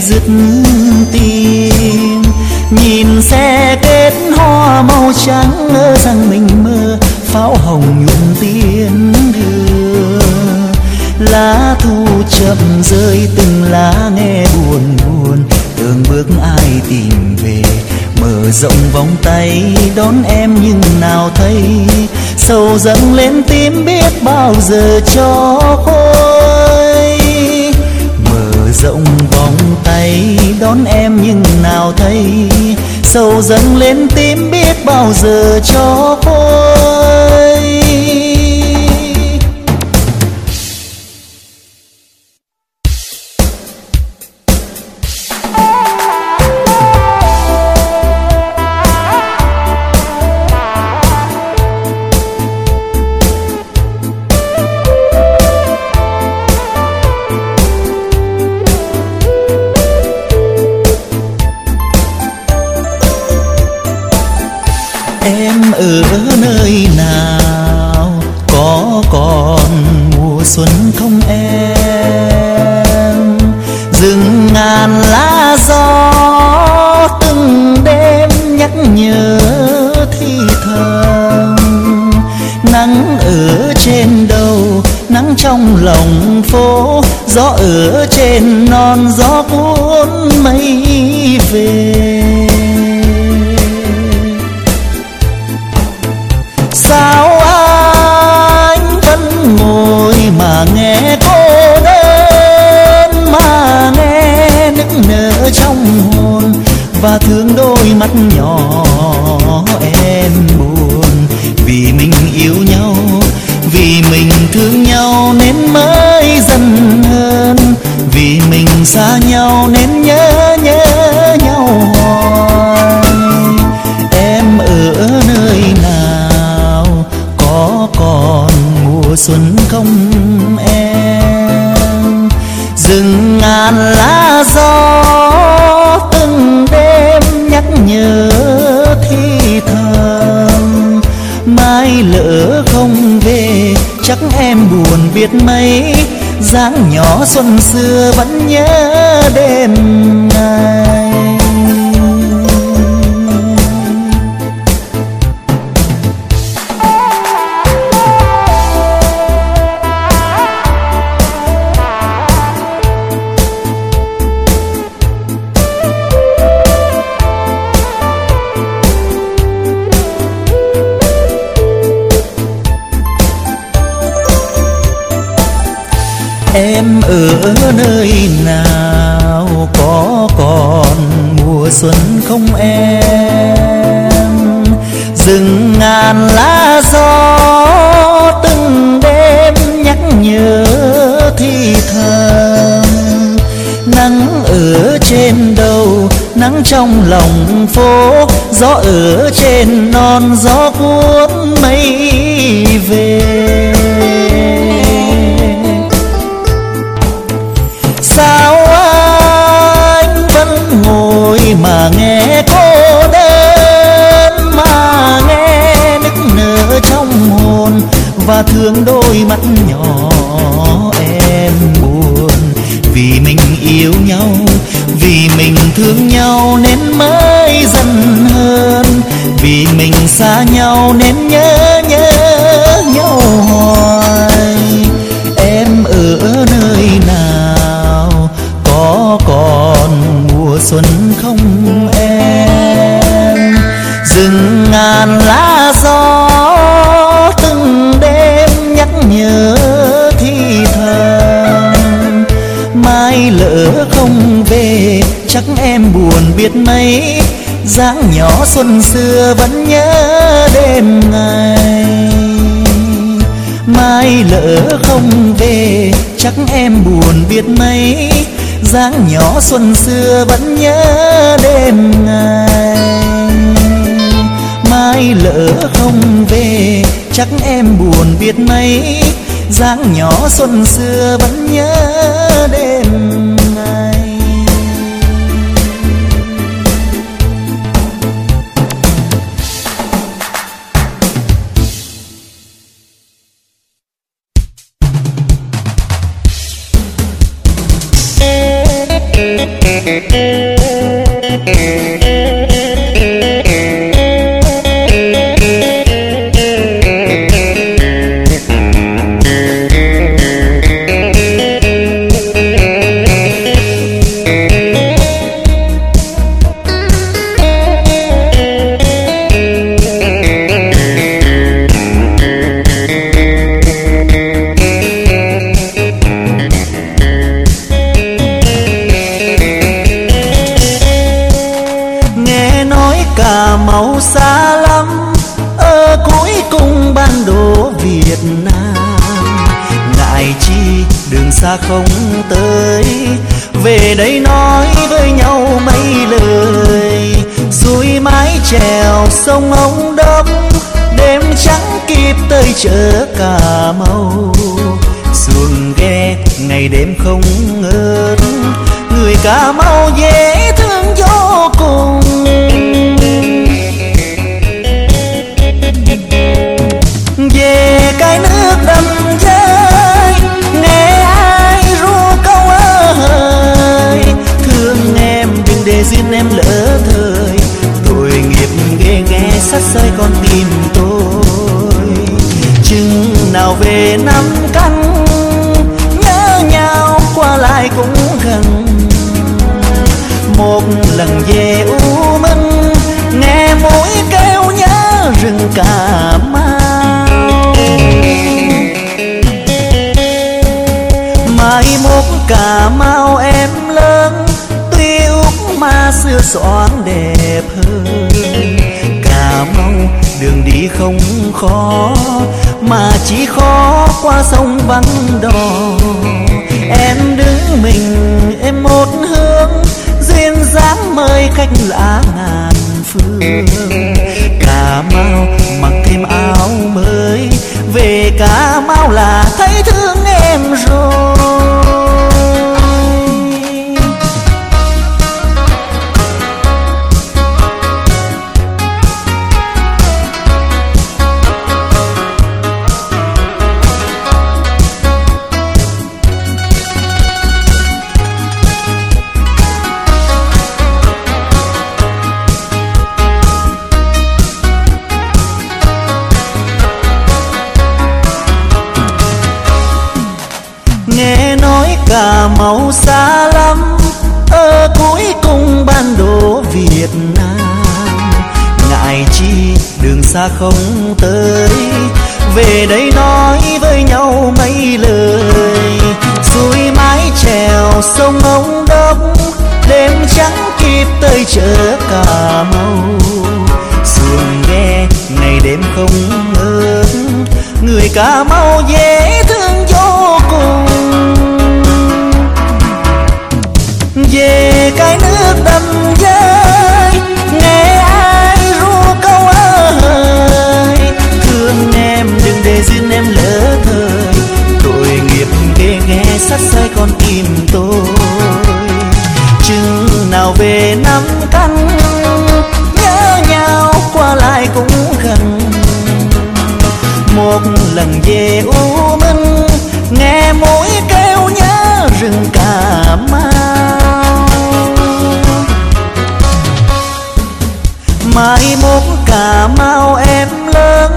dứt tim. Nhìn xe kết hoa màu trắng ngỡ rằng mình mơ, pháo hồng nhuộm tiến đưa. Lá thu chậm rơi, từng lá nghe buồn buồn. Từng bước ai tìm về, mở rộng vòng tay, đón em nhưng nào thấy. Sâu dâng lên tim biết bao giờ cho khôi. Mở rộng này đón em nhưng nào thấy, sâu dâng lên tim biết bao giờ cho cô xuân xưa vẫn nhớ đêm lòng phố gió ở trên non gió cuốn xa nhau nên nhớ nhớ nhau hoài. Em ở nơi nào? Có còn mùa xuân không em? Rừng ngàn lá gió từng đêm nhắc nhớ thì thầm mai lỡ không về, chắc em buồn biết mấy dáng nhỏ xuân xưa vẫn nhớ đêm ngày. Mai lỡ không về, chắc em buồn biết mấy. Dáng nhỏ xuân xưa vẫn nhớ đêm ngày. Mai lỡ không về, chắc em buồn biết mấy. Dáng nhỏ xuân xưa vẫn nhớ đêm xa không tới về đây nói với nhau mấy lời xuôi mái chèo sông ống đắp đêm trắng kịp tới chợ cà mau xuồng ghe, ngày đêm không ngớt, người cà mau dễ yeah. Con tim tôi. Chừng nào về năm căn nhớ nhau qua lại cũng gần. Một lần về u minh, nghe mũi kêu nhớ rừng cà mau mai mốt cà mau em lớn tuy út mà xưa xoan đẹp hơn cà mau đường đi không khó, mà chỉ khó qua sông vắng đò. Em đứng mình, em một hướng, duyên dáng mời khách lạ ngàn phương. Cà mau mặc thêm áo mới, về cà mau là thấy thương em rồi. Không tới. Về đây nói với nhau mấy lời. Xuôi mái trèo sông ông đốc. Đêm trắng kịp tới chợ cà mau. Xuồng ghe ngày đêm không ngớt. Người cà mau mau em lớn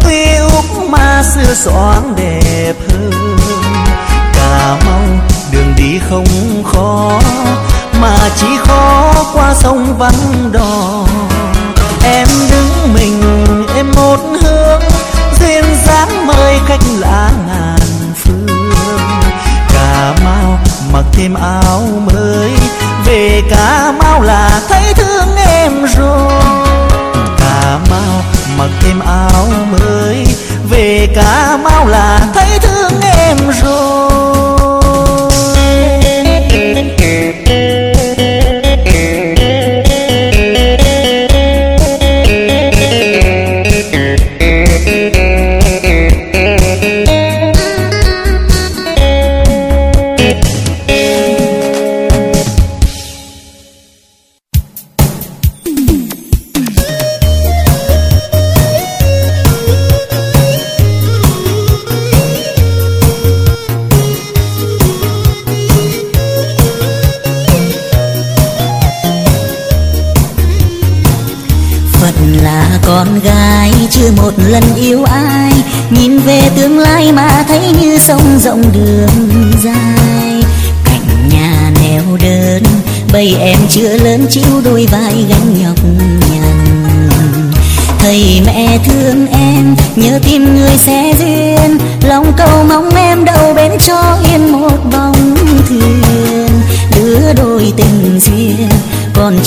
tuy mà xưa xoáng đẹp hơn. Cà mau, đường đi không khó, mà chỉ khó qua sông vắng đò. Em đứng mình, em một hướng, duyên dáng mời khách lạ ngàn phương. Cà mau, mặc thêm áo mới, về cà mau là mặc thêm áo mới. Về cà mau là thấy thương em rồi.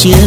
Còn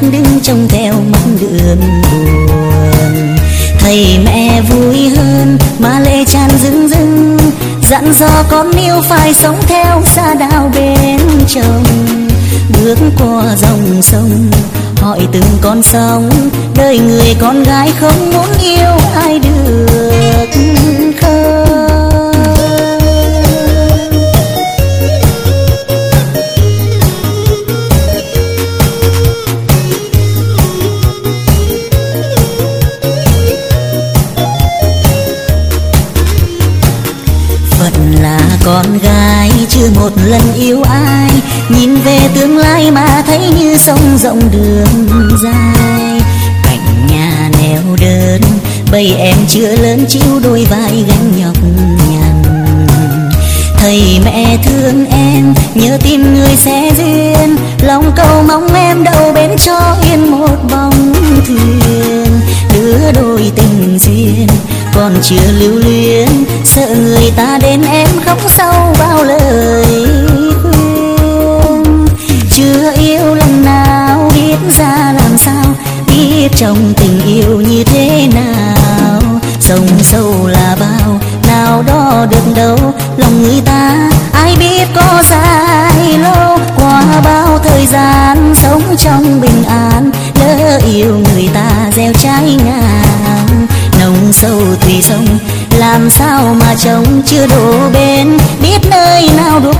phơi đứng trông theo mắt đường buồn. Thầy mẹ vui hơn, mà lệ tràn rưng rưng. Dặn dò con yêu phải sống theo xa đạo bên chồng. Bước qua dòng sông, hỏi từng con sóng. Đời người con gái không muốn yêu ai được. Không. Lần yêu ai, nhìn về tương lai mà thấy như sông rộng đường dài. Cạnh nhà neo đơn, bầy em chưa lớn chịu đôi vai gánh nhọc nhằn. Thầy mẹ thương em, nhớ tim người sẽ duyên. Lòng cầu mong em đậu bên cho yên một bóng thuyền. Đứa đôi tình duyên, còn chưa lưu luyến. Sợ người ta đến em khóc sau bao lời trong tình yêu như thế nào? Sông sâu là bao, nào đo được đâu? Lòng người ta, ai biết có dài lâu qua bao thời gian sống trong bình an, lỡ yêu người ta gieo trái ngang. Nồng sâu thủy sông, làm sao mà trông chưa đổ bên biết nơi nào đúc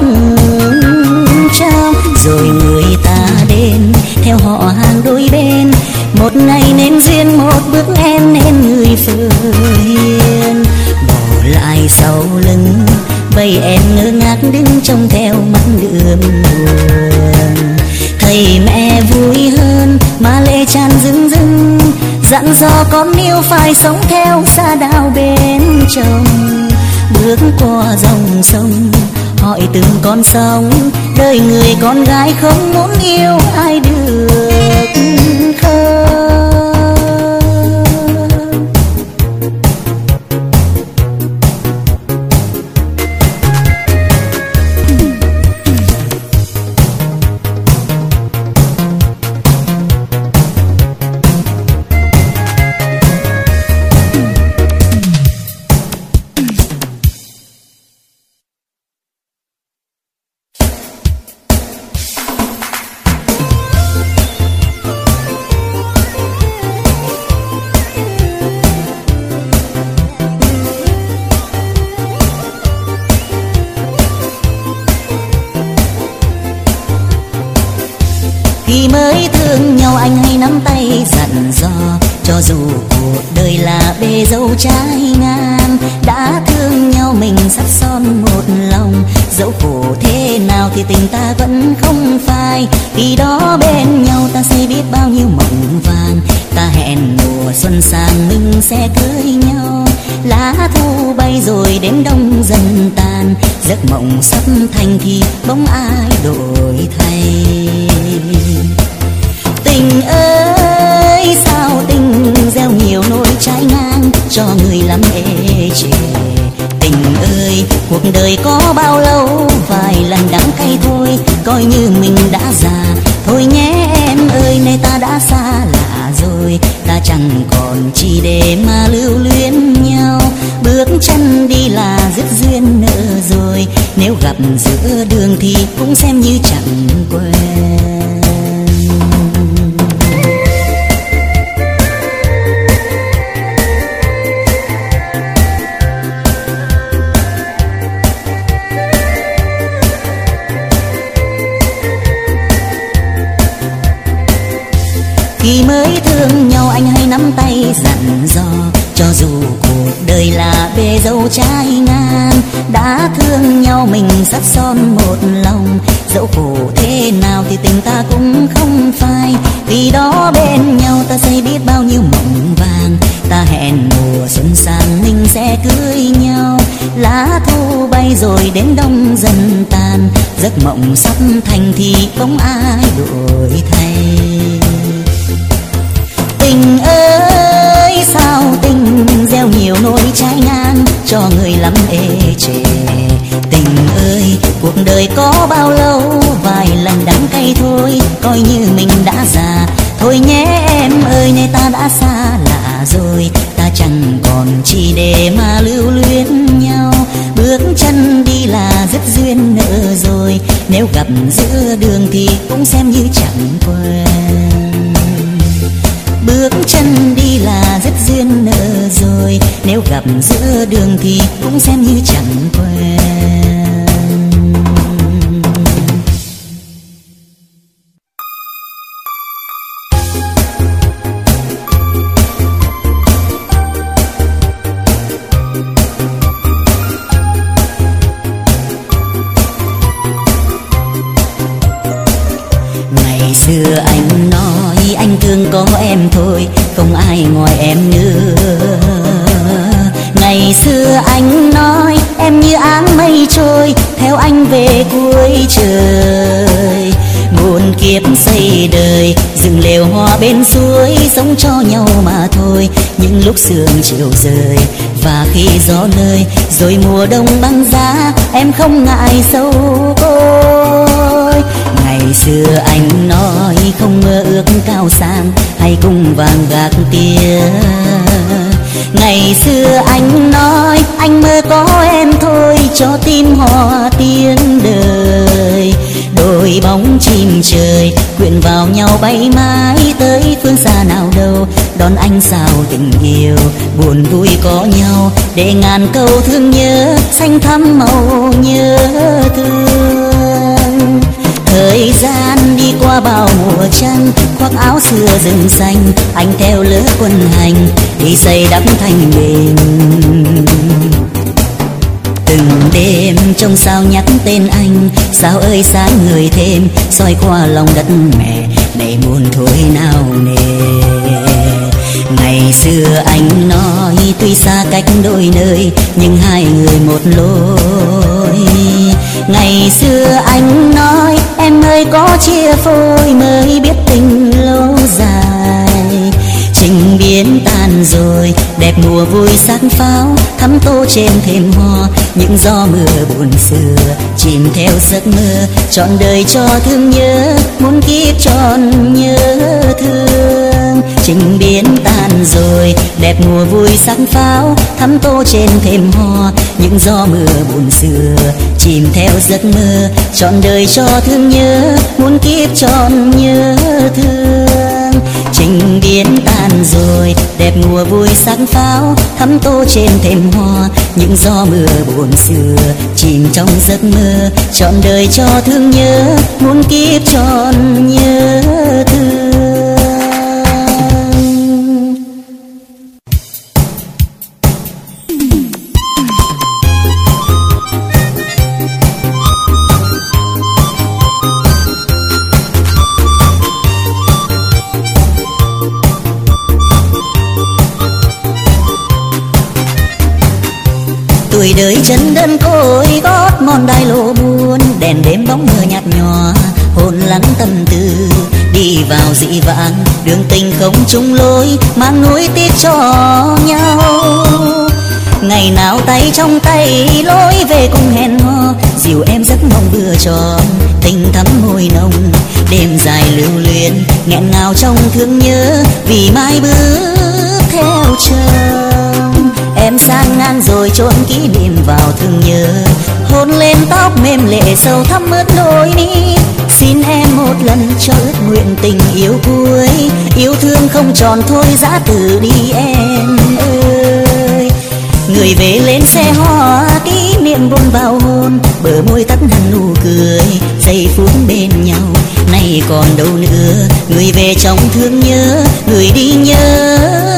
trong, rồi người ta đến theo họ dặn dò con yêu phải sống theo xa đào bên chồng. Bước qua dòng sông, hỏi từng con sông đời người con gái không muốn yêu ai được. Thưa anh nói anh thương có em thôi, không ai ngoài em nữa. Ngày xưa anh nói em như áng mây trôi, theo anh về cuối trời. Muôn kiếp xây đời dừng lều hoa bên suối, sống cho nhau mà thôi. Những lúc sương chiều rời, và khi gió nơi, rồi mùa đông băng giá, em không ngại sâu côi ngày xưa anh nói không mơ ước cao sang, hay cung vàng gạc tia ngày xưa anh nói, anh mơ có em thôi, cho tim họ tiếng đời. Đôi bóng chim trời, quyện vào nhau bay mãi tới phương xa nào đâu. Đón anh sao tình yêu, buồn vui có nhau, để ngàn câu thương nhớ, xanh thắm màu nhớ thương thời gian đi qua bao mùa trăng, khoác áo xưa rừng xanh, anh theo lứa quân hành, đi xây đắp thành đền. từng đêm trong sao nhắc tên anh, sao ơi sáng người thêm, soi qua lòng đất mẹ này buồn thôi nào nề ngày xưa anh nói, tuy xa cách đôi nơi, nhưng hai người một lối ngày xưa anh nói em ơi, có chia phôi mới biết tình lâu dài. Trình biến tan rồi, đẹp mùa vui sắc pháo. Thắm tô trên thềm hoa, những gió mưa buồn xưa. Chìm theo giấc mơ, trọn đời cho thương nhớ. Muốn kiếp tròn nhớ thương. Trình biến tan rồi, đẹp mùa vui sắc pháo. Thắm tô trên thềm hoa những gió mưa buồn xưa chìm theo giấc mơ, trọn đời cho thương nhớ, muốn kiếp tròn nhớ thương. Trình biến tan rồi, đẹp mùa vui sắc pháo, thắm tô trên thềm hoa. Những gió mưa buồn xưa chìm trong giấc mơ, trọn đời cho thương nhớ, muốn kiếp tròn nhớ chung lối mang núi tiếc cho nhau. Ngày nào tay trong tay lối về cùng hẹn hò, dìu em giấc mong vừa tròn, tình thắm môi nồng, đêm dài lưu luyến, nghẹn ngào trong thương nhớ, vì mai bước theo chồng em sang ngang rồi trốn kỷ niệm vào thương nhớ, hôn lên tóc mềm lệ sâu thắm ướt đôi mi em một lần cho ước nguyện tình yêu cuối. Yêu thương không tròn thôi giã từ đi em ơi. Người về lên xe hoa, kỷ niệm buông vào hôn. Bờ môi tắt hẳn nụ cười, giây phút bên nhau. Nay còn đâu nữa, người về trong thương nhớ, người đi nhớ.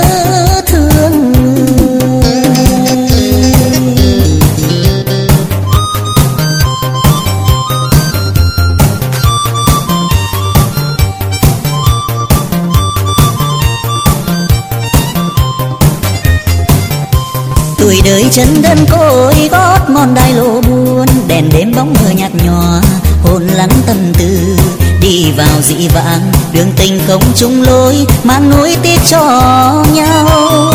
Chân đơn côi gót mòn đai lộ buồn đèn đêm bóng mờ nhạt nhòa, hồn lắng tâm tư, đi vào dị vãng, đường tình không chung lối mà núi tiếc cho nhau.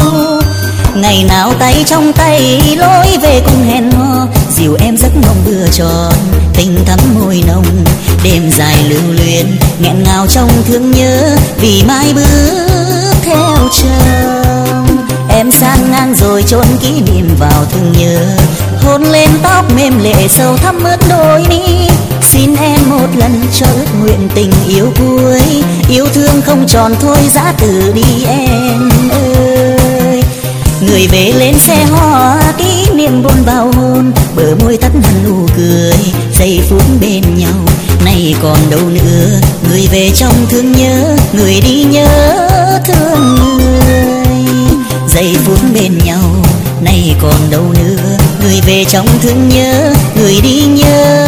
Ngày nào tay trong tay lối về cùng hẹn hò, dìu em giấc mộng vừa tròn, tình thắm môi nồng, đêm dài lưu luyến, nghẹn ngào trong thương nhớ, vì mai bước theo chờ em sang ngang rồi chôn kỷ niệm vào thương nhớ. Hôn lên tóc mềm lệ sâu thắm ướt đôi mi. Xin em một lần cho ước nguyện tình yêu cuối. Yêu thương không tròn thôi, giá từ đi em ơi. Người về lên xe hoa, kỷ niệm buồn bao hôn. Bờ môi tắt hẳn nụ cười, giây phút bên nhau. Nay còn đâu nữa, người về trong thương nhớ. Người đi nhớ thương người giây phút bên nhau. Nay còn đâu nữa, người về trong thương nhớ, người đi nhớ.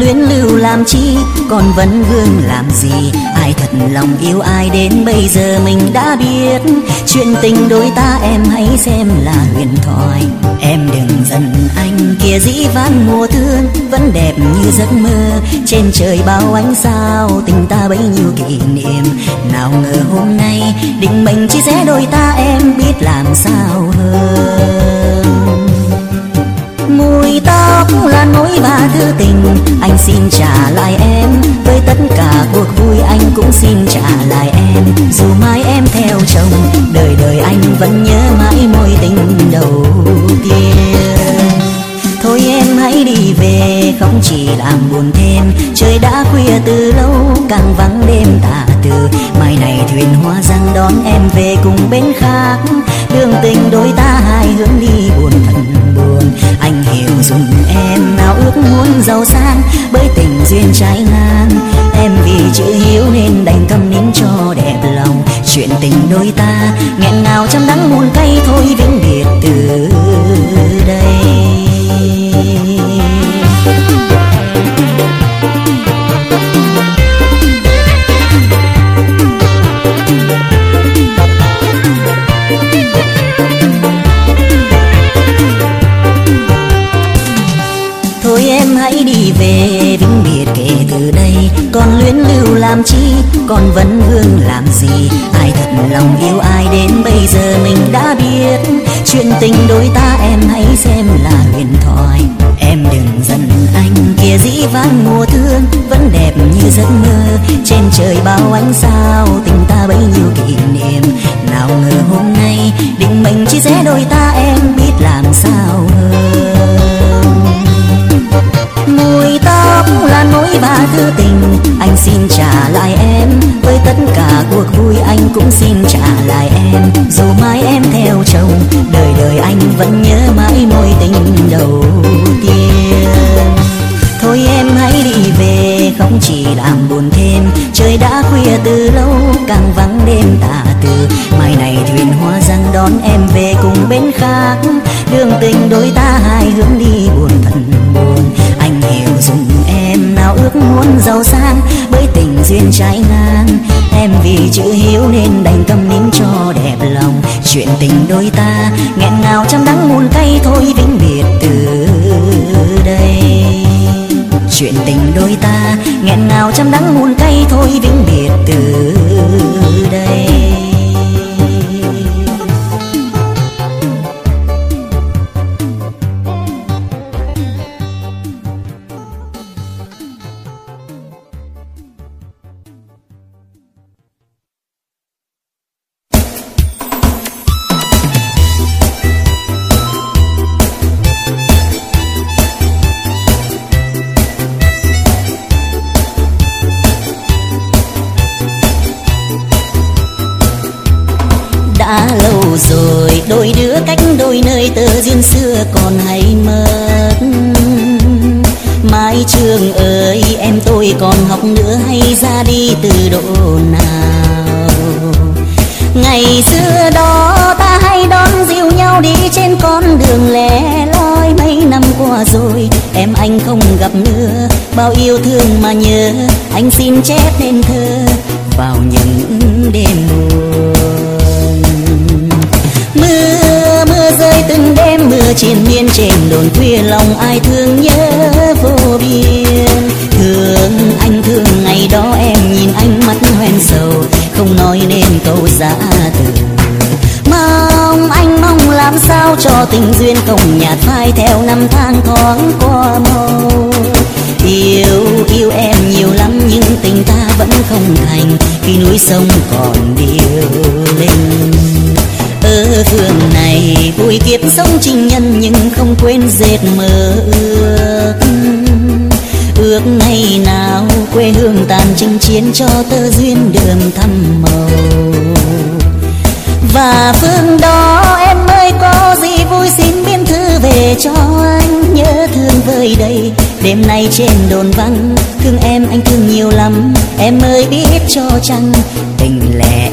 Luyến lưu làm chi? Còn vẫn vương làm gì? Ai thật lòng yêu ai đến bây giờ mình đã biết. Chuyện tình đôi ta em hãy xem là huyền thoại. Em đừng giận anh, kia dĩ vãng mùa thương vẫn đẹp như giấc mơ. Trên trời bao ánh sao, tình ta bấy nhiêu kỷ niệm. Nào ngờ hôm nay định mệnh chia rẽ đôi ta em biết làm sao hơn khóc là nỗi ba thứ tình. Anh xin trả lại em, với tất cả cuộc vui anh cũng xin trả lại em. Dù mai em theo chồng, đời đời anh vẫn nhớ mãi môi tình đầu tiên. Thôi em hãy đi về, không chỉ làm buồn thêm. Trời đã khuya từ lâu, càng vắng đêm tà từ. Mai này thuyền hoa răng đón em về cùng bên khác. Đường tình đôi ta hai hướng đi buồn thật buồn. Anh hiểu dùng em, nào ước muốn giàu sang. Bởi tình duyên trái ngang, em vì chữ hiếu nên đành câm nín cho đẹp lòng. Chuyện tình đôi ta, nghẹn ngào trong đắng muôn cay thôi vĩnh biệt từ đây. Làm chi? Còn vẫn vương làm gì? Ai thật lòng yêu ai đến bây giờ mình đã biết. Chuyện tình đôi ta em hãy xem là huyền thoại. Em đừng giận anh kia dĩ vãng mùa thương vẫn đẹp như giấc mơ. Trên trời bao ánh sao, tình ta bấy nhiêu kỷ niệm. Nào ngờ hôm nay định mệnh chia rẽ đôi ta em biết làm sao hơn mùi tóc là nỗi ba thứ tình. Anh xin trả lại em. Với tất cả cuộc vui, anh cũng xin trả lại em. Dù mai em theo chồng, đời đời anh vẫn nhớ mãi mối tình đầu tiên. Thôi em hãy đi về, không chỉ làm buồn thêm. Trời đã khuya từ lâu, càng vắng đêm tà từ. Mai này thuyền hoa răng đón em về cùng bên khác. Đường tình đôi ta hai hướng đi buồn thần buồn hiểu dùng em nào ước muốn giàu sang bởi tình duyên trái ngang. Em vì chữ hiếu nên đành câm nín cho đẹp lòng. Chuyện tình đôi ta nghẹn ngào trăm đắng muôn cay thôi vĩnh biệt từ đây. Chuyện tình đôi ta nghẹn ngào trăm đắng muôn cay thôi vĩnh biệt từ đây. Sông còn điêu linh ở phương này vui kiếp sống trinh nhân nhưng không quên dệt mơ ước. Ước ngày nào quê hương tàn chinh chiến cho tơ duyên đường thăm màu. Và phương đó em ơi, có gì vui xin biên thư về cho anh nhớ thương vơi đầy đêm nay trên đồn vắng, thương em, anh thương nhiều lắm. Em ơi, biết cho chăng, tình lẻ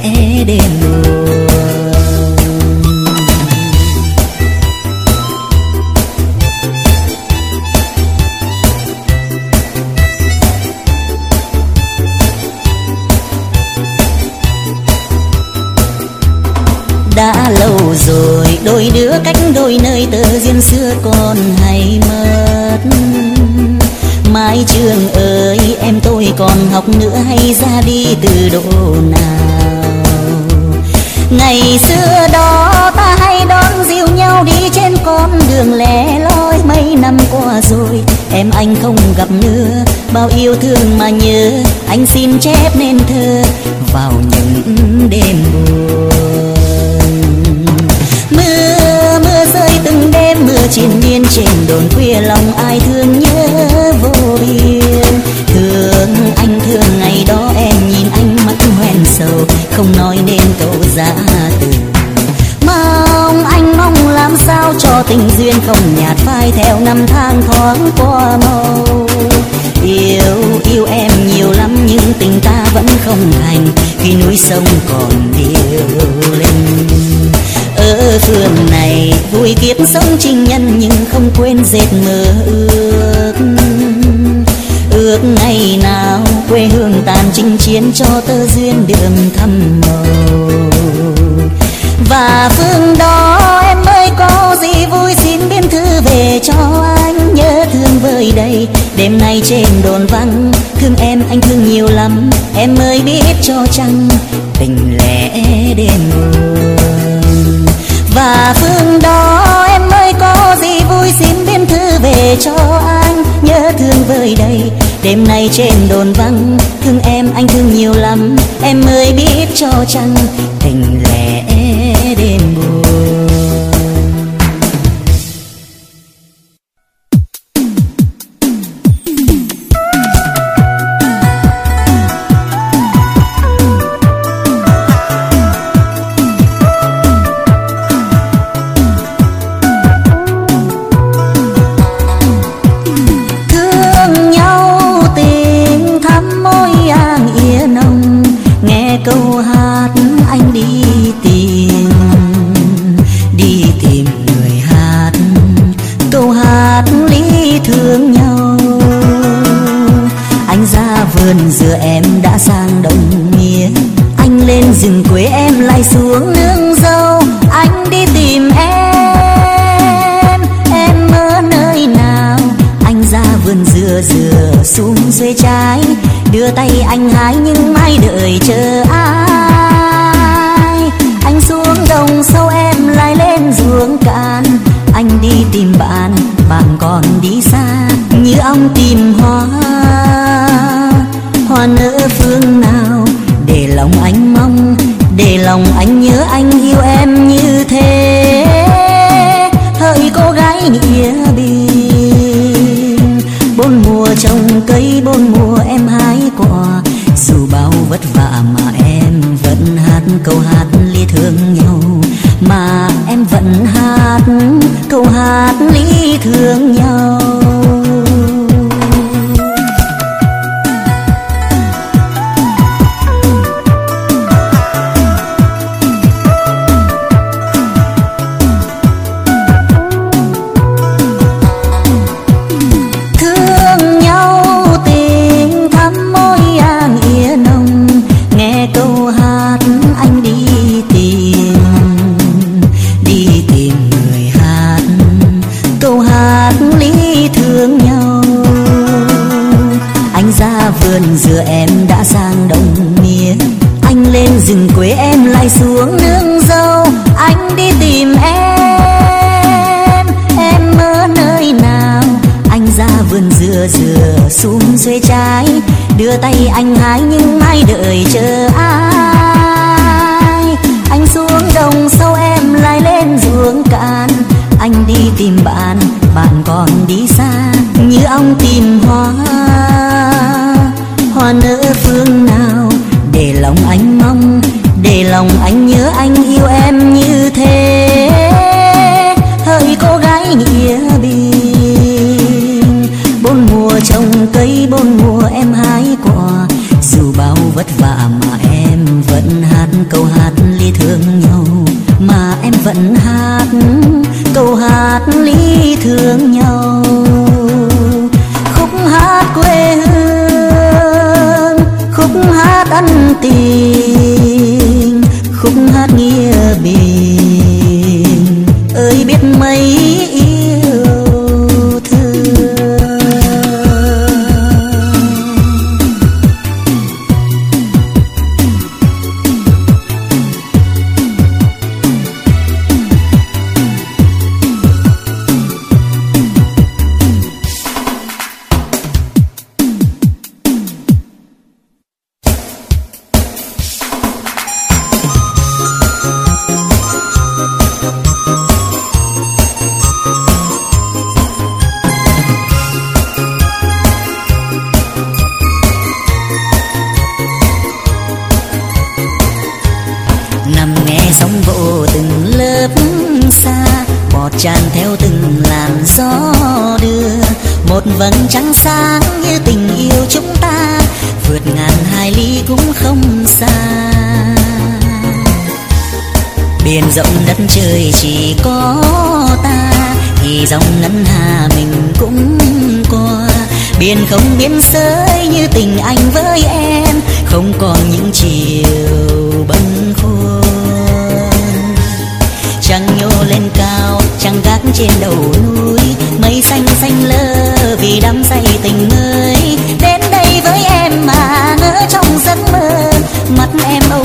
đêm buồn. Đã lâu rồi, đôi đứa cách đôi nơi tờ duyên xưa còn hay mất mái trường ơi, em tôi còn học nữa hay ra đi từ độ nào? Ngày xưa đó ta hay đón dìu nhau đi trên con đường lẻ loi mấy năm qua rồi. Em anh không gặp nữa, bao yêu thương mà nhớ. Anh xin chép nên thơ vào những đêm buồn. Mưa triền miên trên đồn khuya lòng ai thương nhớ vô biên. Thương anh thương ngày đó em nhìn anh mắt hoen sầu, không nói nên câu giá từ. Mong anh mong làm sao cho tình duyên không nhạt phai theo năm tháng thoáng qua màu. Yêu yêu em nhiều lắm nhưng tình ta vẫn không thành, khi núi sông còn điêu linh ở phường này. Vui kiếp sống trinh nhân nhưng không quên dệt mơ ước. Ước ngày nào quê hương tàn chinh chiến cho tơ duyên đường thăm màu. Và phương đó em ơi, có gì vui xin biên thư về cho anh. Nhớ thương vơi đây đêm nay trên đồn vắng. Thương em, anh thương nhiều lắm, em ơi biết cho chăng. Tình lẽ đêm buồn và phương đó em ơi, có gì vui? Xin biên thư về cho anh. Nhớ thương vơi đầy đêm nay trên đồn vắng. Thương em, anh thương nhiều lắm. Em ơi, biết cho chăng, tình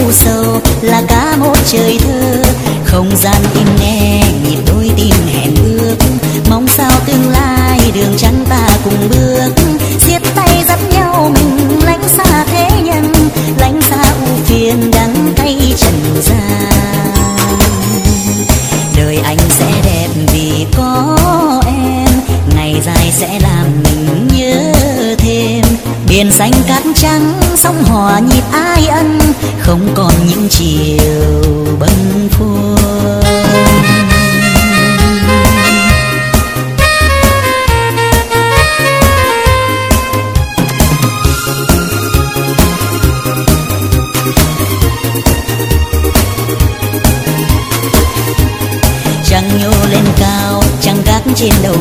u là cả một trời thơ. Không gian im nghe, nhịp đôi tim hẹn ước. Mong sao tương lai đường chắn ta cùng bước. Siết tay dắt nhau mình, lánh xa thế nhân. Lánh xa u phiền đắng cay trần gian. Đời anh sẽ đẹp vì có em. Ngày dài sẽ làm mình nhớ thêm. Biển xanh cát trắng hòa nhịp ai ân, không còn những chiều bâng khuâng chẳng nhô lên cao chẳng gác trên đầu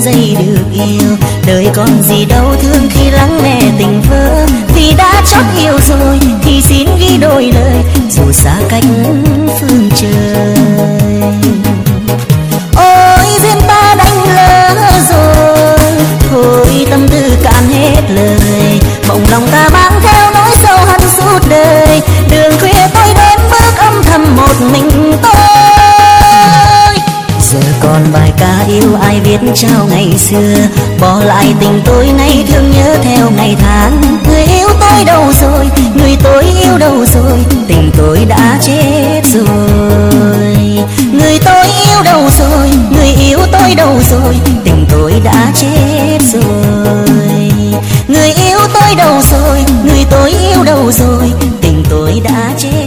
dây được yêu đời còn gì đau thương khi lắng nghe tình vỡ. Vì đã chót yêu rồi, thì xin ghi đôi lời. Dù xa cách phương trời. Ôi duyên ta đánh lỡ rồi. Thôi, tâm tư cạn hết lời. Mộng lòng ta mang theo nỗi sâu hận suốt đời. Đường khuya tôi đến bước âm thầm một mình tôi còn bài ca yêu ai biết trao ngày xưa. Bỏ lại tình tôi nay thương nhớ theo ngày tháng. Người yêu tôi đâu rồi? Người tôi yêu đâu rồi? Tình tôi đã chết rồi. Người tôi yêu đâu rồi? Người yêu tôi đâu rồi? Tình tôi đã chết rồi. Người yêu tôi đâu rồi? Người tôi yêu đâu rồi? Tình tôi đã chết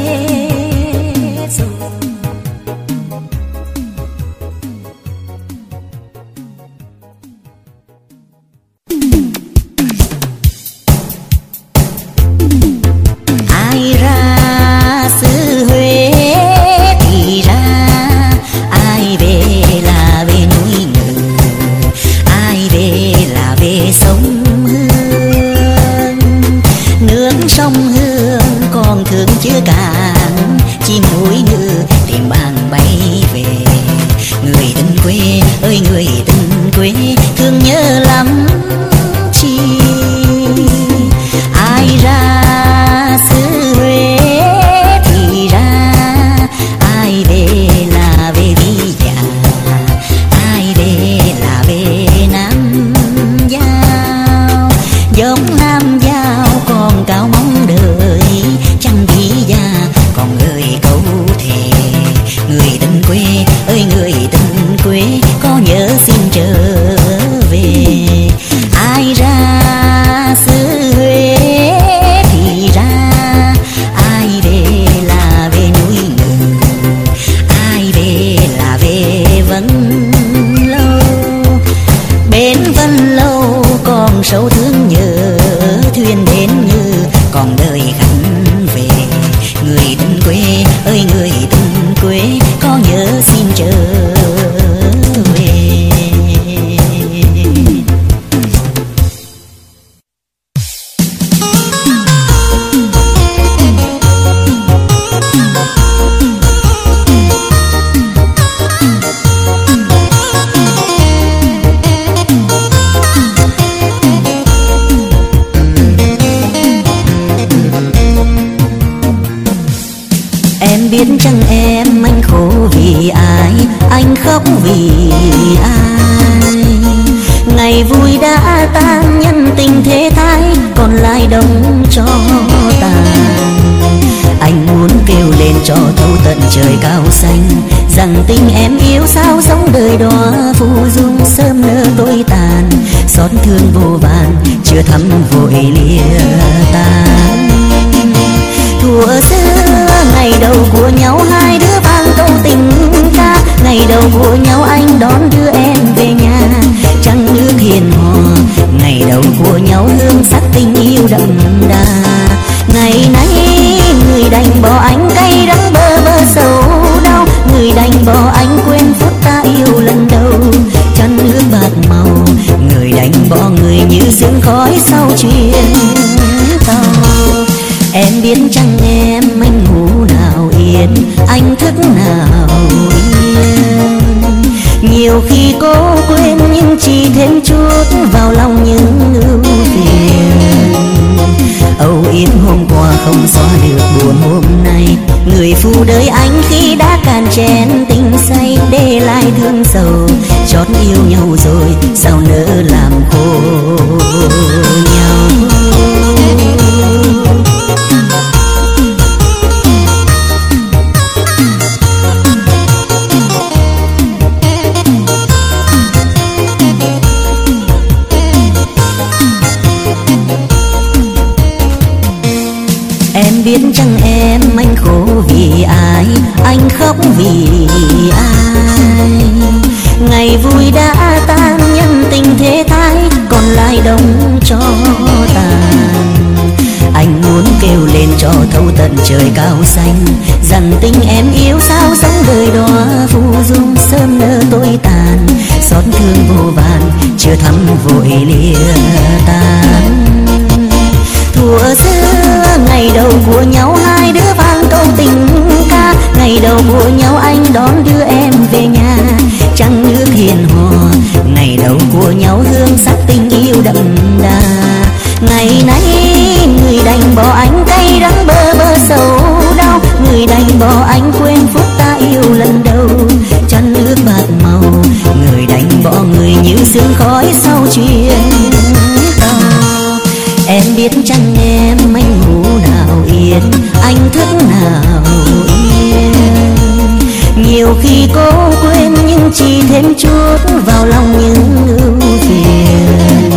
thêm chút vào lòng những ưu phiền.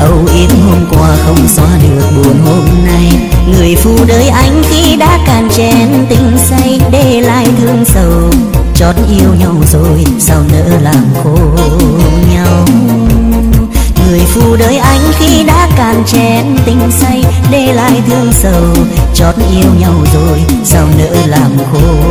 Âu yếm hôm qua không xóa được buồn hôm nay. Người phụ đời anh khi đã cạn chén tình say, để lại thương sầu. Chót yêu nhau rồi, sao nỡ làm khổ nhau? Người phụ đời anh khi đã cạn chén tình say, để lại thương sầu. Chót yêu nhau rồi, sao nỡ làm khổ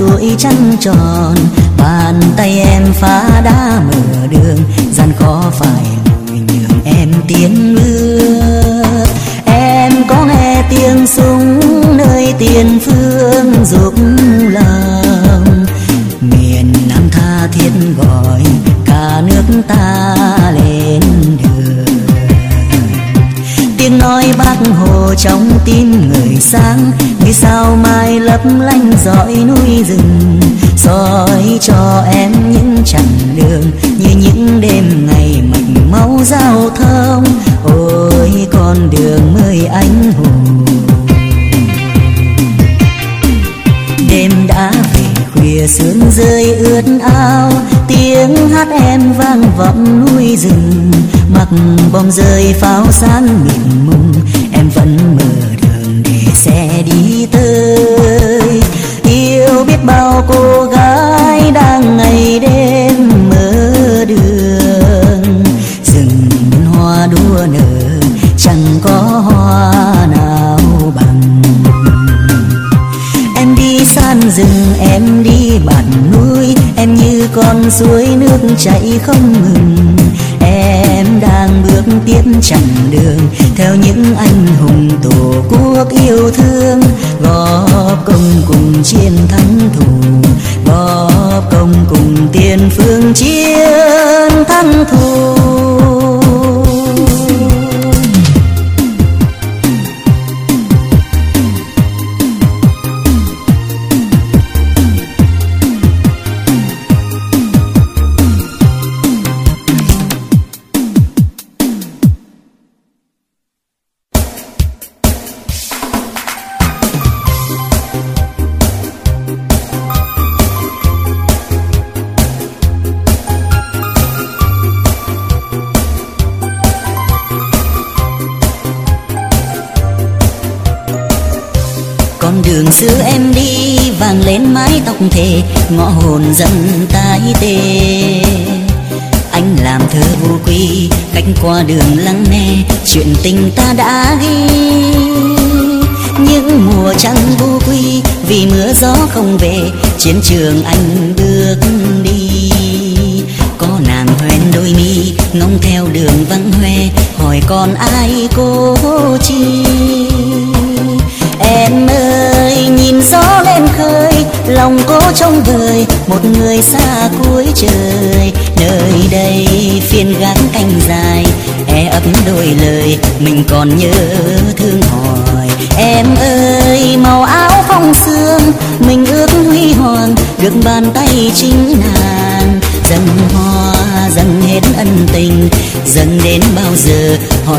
tuổi trăng tròn, bàn tay em phá đá mở đường gian khó phải lùi nhường em tiến bước em có nghe tiếng súng nơi tiền phương dục lòng. Miền nam tha thiết gọi cả nước ta lên đường. Tiếng nói bác hồ trong tim người sáng, vì sao mai lấp lánh dõi núi rừng soi cho em những chặng đường như những đêm ngày mạch máu giao thông. Ôi con đường mới anh hùng. Đêm đã về khuya sương rơi ướt ao, tiếng hát em vang vọng núi rừng mặc bom rơi pháo sáng mịn mùng. Suối nước chảy không ngừng. Em đang bước tiếp chặng đường, theo những anh hùng tổ quốc yêu thương. Góp công cùng chiến thắng thù, góp công cùng tiền phương chiến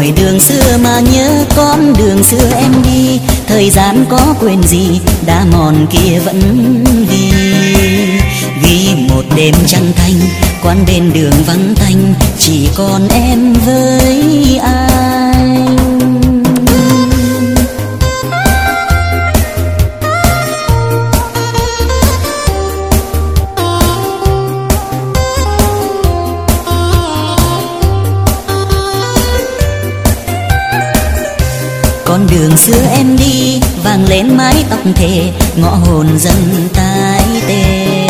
hỏi đường xưa mà nhớ, con đường xưa em đi. Thời gian có quên gì, đã mòn kia vẫn ghi ghi một đêm trăng thanh quan bên đường vắng tanh, chỉ còn em với ai? Lên mái tóc thề ngõ hồn dân tái tê.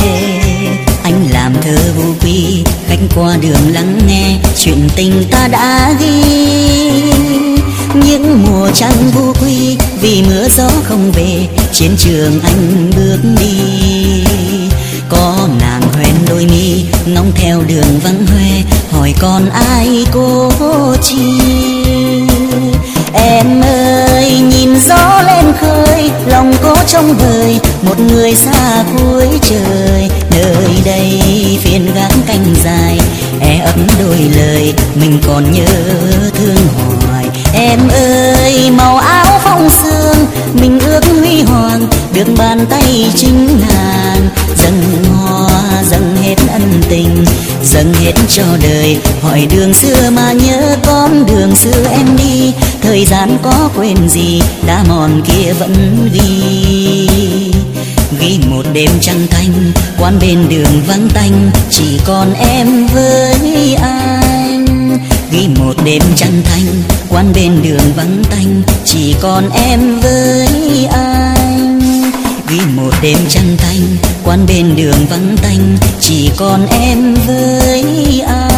Anh làm thơ vô quy, khách qua đường lắng nghe, chuyện tình ta đã ghi. Những mùa trăng vô quy, vì mưa gió không về chiến trường anh bước đi. Có nàng hoen đôi mi, ngóng theo đường vắng hoe, hỏi còn ai cô chi? Nhìn gió lên khơi, lòng có trong vời. Một người xa cuối trời, nơi đây phiên gác canh dài. E ấp đôi lời, mình còn nhớ thương hỏi em ơi, màu áo phong sương, mình ước huy hoàng. Được bàn tay chính nàng, dâng hoa, dâng hết ân tình. Dâng hết cho đời, hỏi đường xưa mà nhớ con đường xưa em đi thời gian có quên gì, đã mòn kia vẫn ghi. Ghi một đêm trăng thanh, quan bên đường vắng tanh, chỉ còn em với anh. Ghi một đêm trăng thanh, quan bên đường vắng tanh, chỉ còn em với anh. Ghi một đêm trăng thanh, quan bên đường vắng tanh, chỉ còn em với anh.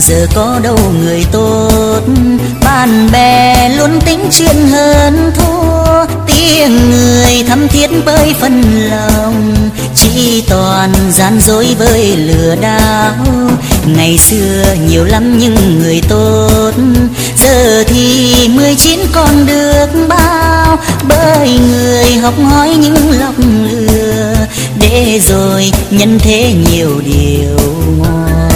Giờ có đâu người tốt. Bạn bè luôn tính chuyện hơn thua. Tiếng người thắm thiết bơi phần lòng. Chỉ toàn gian dối với lừa đảo. Ngày xưa nhiều lắm những người tốt. Giờ thì mười chín còn được bao. Bởi người học hỏi những lọc lừa. Để rồi nhân thế nhiều điều ngon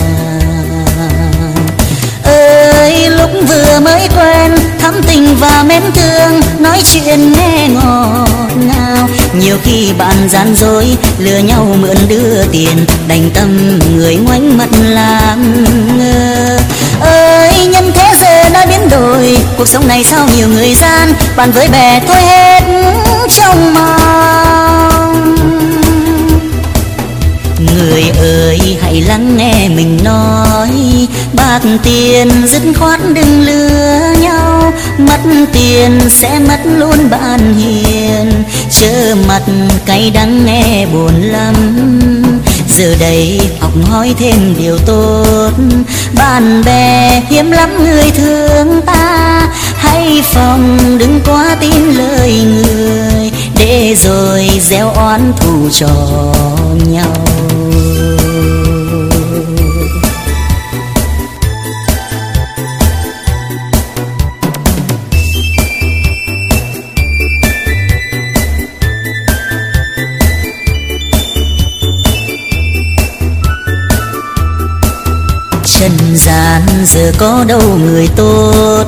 vừa mới quen, thắm tình và mến thương, nói chuyện nghe ngọt ngào. Nhiều khi bạn gian dối, lừa nhau mượn đưa tiền, đành tâm người ngoảnh mặt làm ngơ. Ơi, nhân thế giờ đã biến đổi, cuộc sống này sao nhiều người gian, bạn với bè thôi hết trong mong người ơi, hãy lắng nghe mình nói. Bạc tiền dứt khoát đừng lừa nhau. Mất tiền sẽ mất luôn bạn hiền. Chớ mặt cay đắng nghe buồn lắm. Giờ đây học hỏi thêm điều tốt. Bạn bè hiếm lắm người thương ta. Hãy phòng đừng quá tin lời người. Để rồi gieo oán thù cho nhau. Trần gian, giờ có đâu người tốt.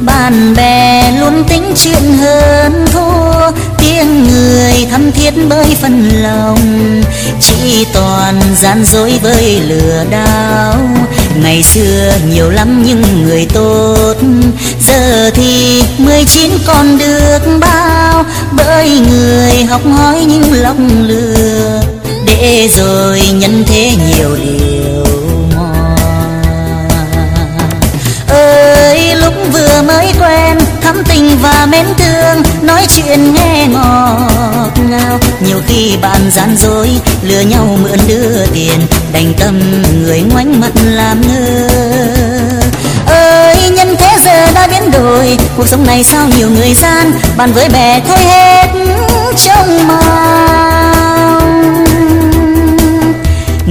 Bạn bè luôn tính chuyện hơn thua tiếng người thắm thiết bởi phần lòng. Chỉ toàn gian dối với lừa đảo. Ngày xưa nhiều lắm những người tốt. Giờ thì mười chín còn được bao. Bởi người học hỏi những lòng lừa. Để rồi nhân thế nhiều điều. Vừa mới quen, thắm tình và mến thương, nói chuyện nghe ngọt ngào. Nhiều khi bạn gian dối, lừa nhau mượn đưa tiền, đành tâm người ngoảnh mặt làm ngơ. Ơi, nhân thế giờ đã biến đổi, cuộc sống này sao nhiều người gian, bạn với bè thôi hết trông mong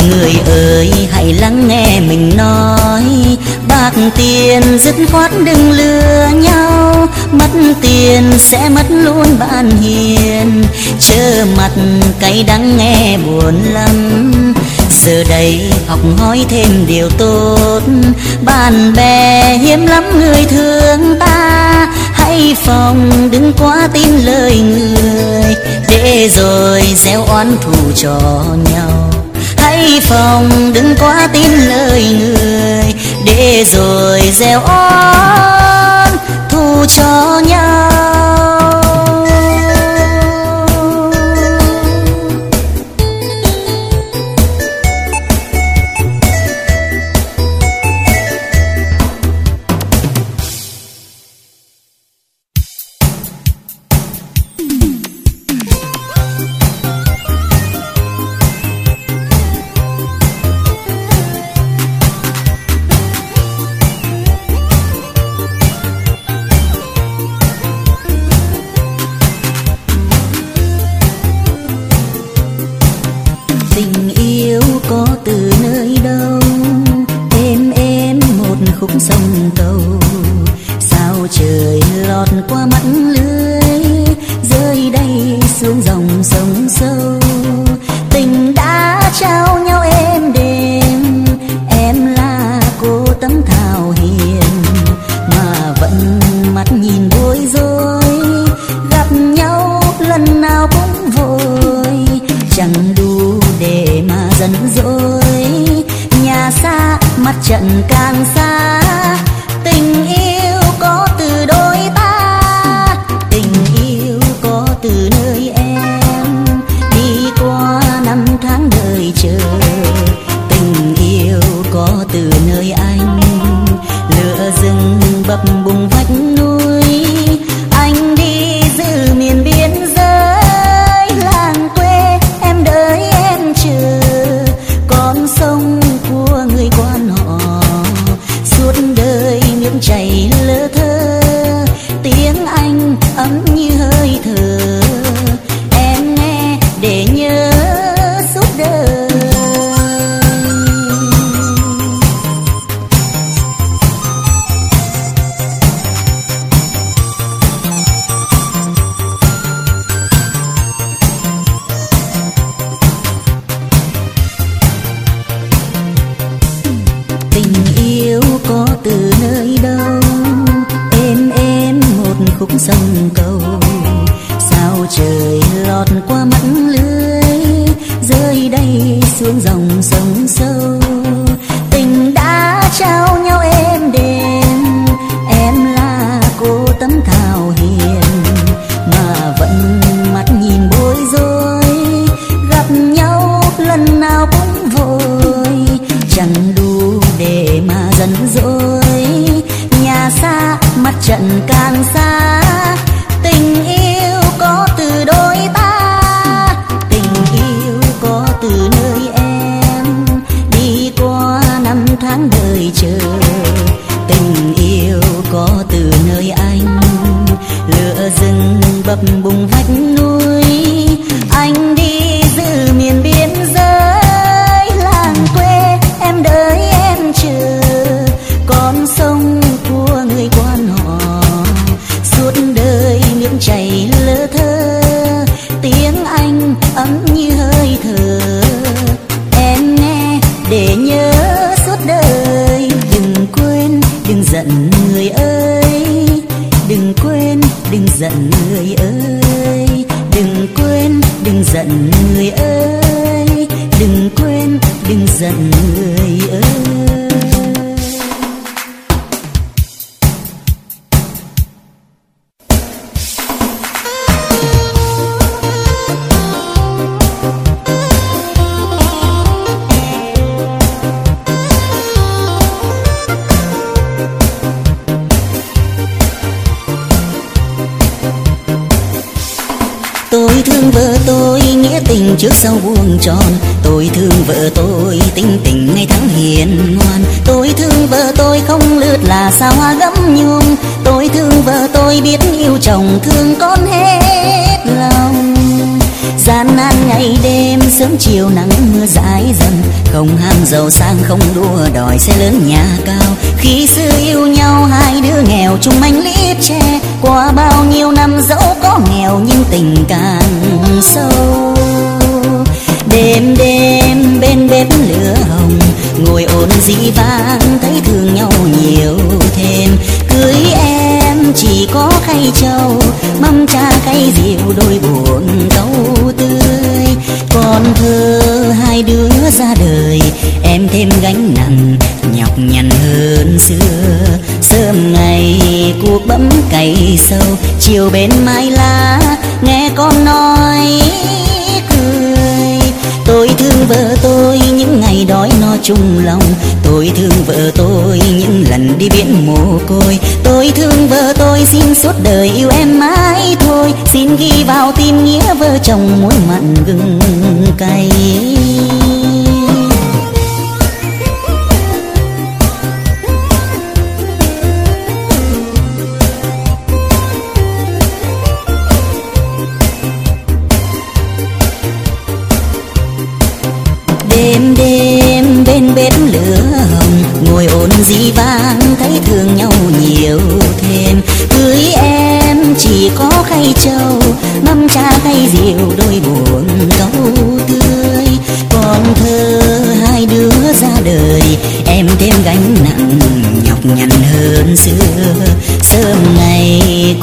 người ơi, hãy lắng nghe mình nói. Bạc tiền dứt khoát đừng lừa nhau. Mất tiền sẽ mất luôn bạn hiền. Chớ mặt cay đắng nghe buồn lắm. Giờ đây học hỏi thêm điều tốt. Bạn bè hiếm lắm, người thương ta. Hãy phòng đừng quá tin lời người. Để rồi gieo oán thù cho nhau hãy phòng đừng quá tin lời người để rồi gieo oan thu cho nhau.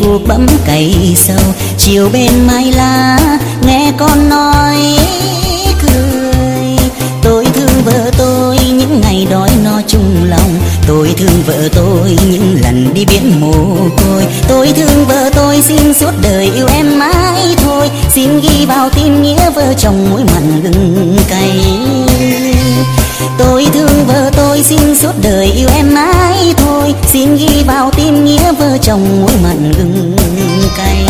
cuộc bấm cày sâu chiều bên mái lá, nghe con nói, cười, tôi thương vợ tôi những ngày đói no chung lòng. Tôi thương vợ tôi những lần đi biển mồ côi. Tôi thương vợ tôi xin suốt đời yêu em mãi thôi. Xin ghi vào tim nghĩa vợ chồng mối mặn gừng cay thương vợ tôi xin suốt đời yêu em mãi thôi. Xin ghi vào tim nghĩa vợ chồng muối mặn gừng cay.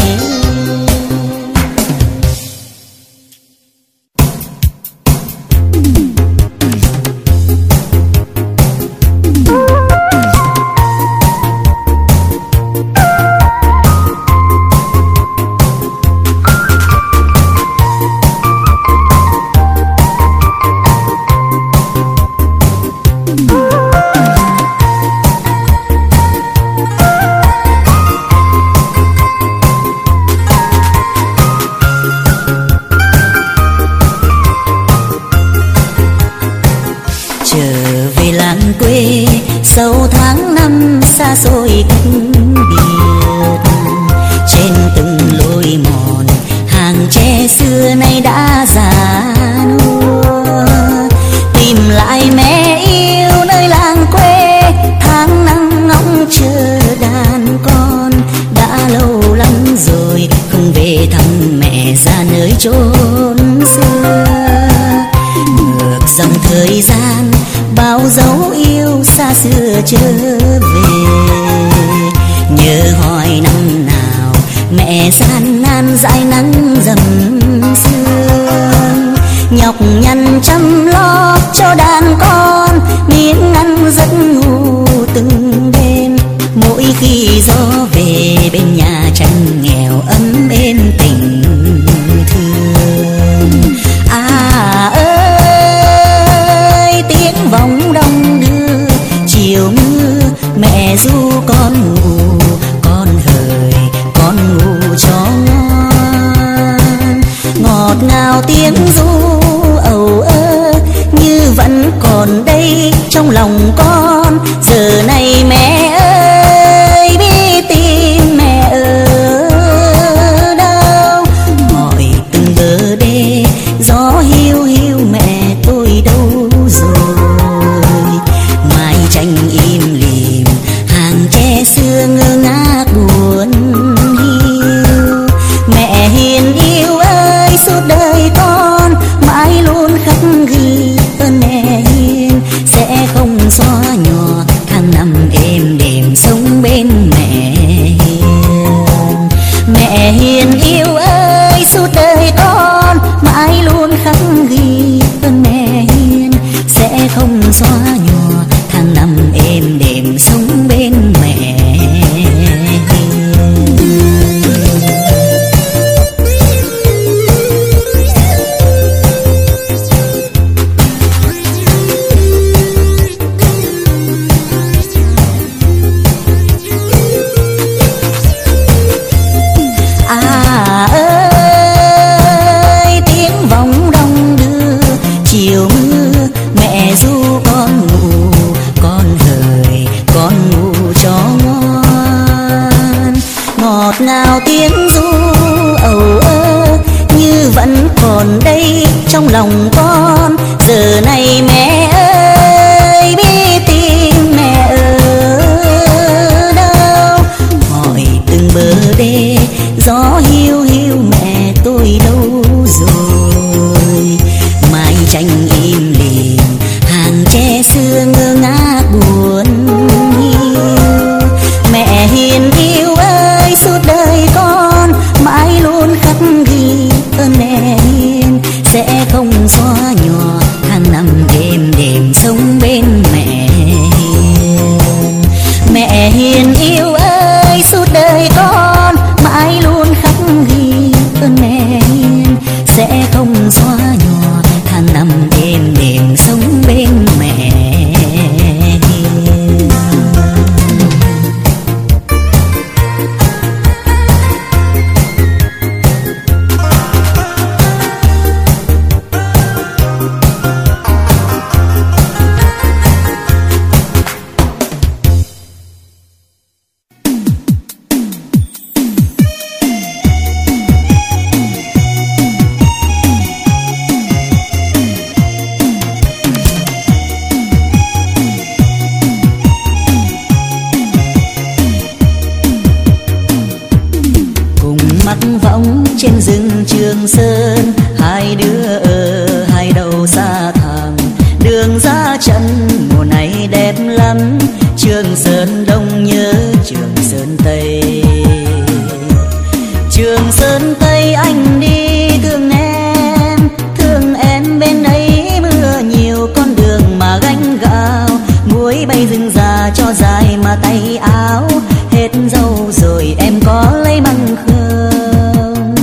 bay bay rừng già cho dài mà tay áo. Hết dâu rồi em có lấy băng không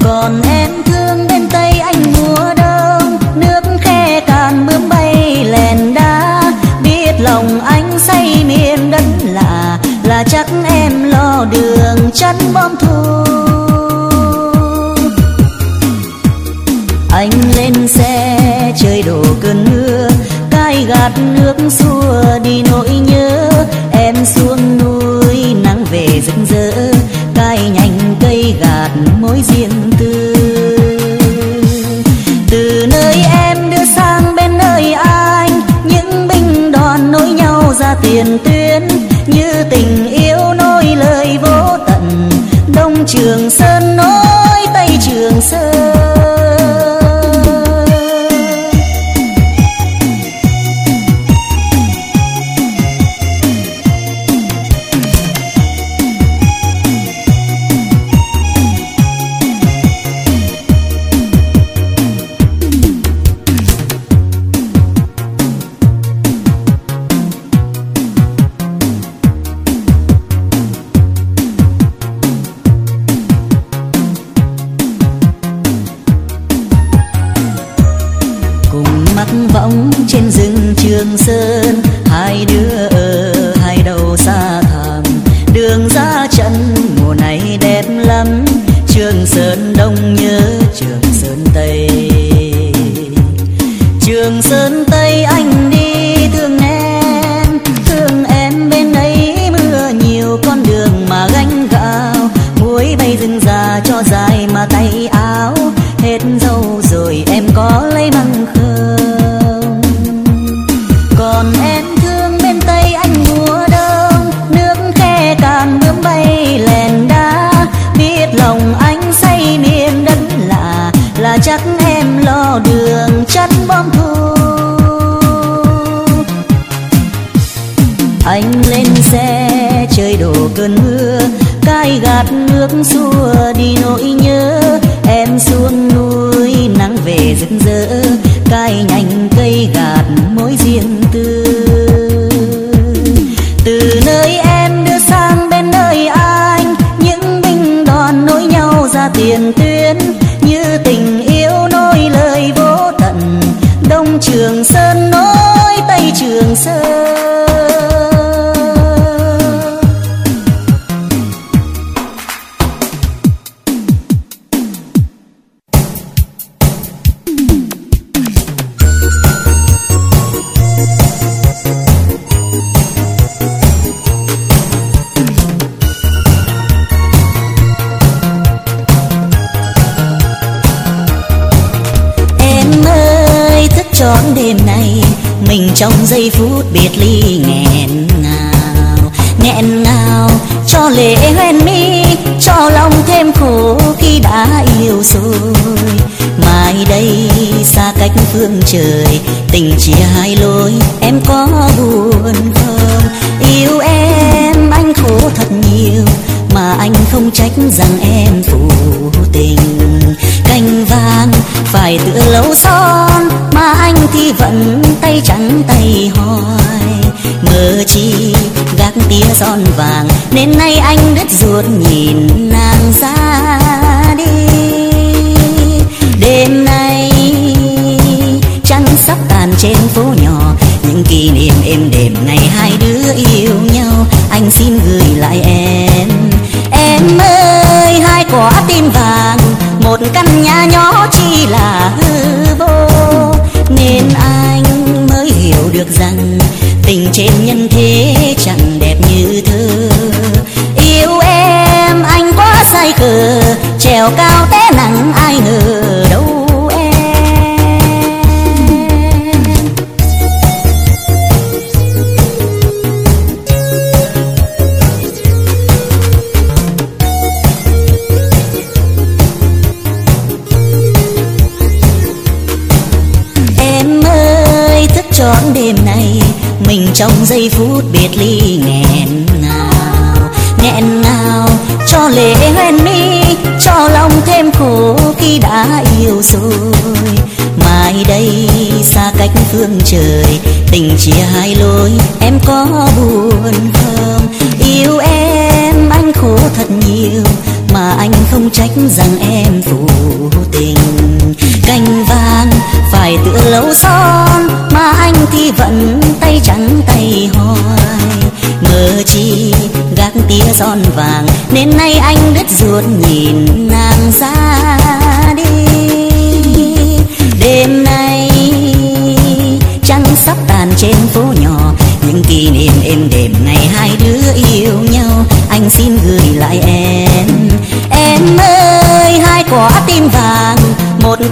còn em thương bên tây anh mùa đông. Nước khe cạn bướm bay lèn đá. Biết lòng anh say miền đất lạ là chắc em lo đường chắn bom thua. hạt nước xua đi nỗi nhớ. Em xuống núi nắng về rực rỡ, cay nhanh cây gạt mối riêng tư. Từ nơi em đưa sang bên nơi anh, những binh đoàn nối nhau ra tiền tuyến. Như tình yêu nói lời vô tận, đông trường sơn nối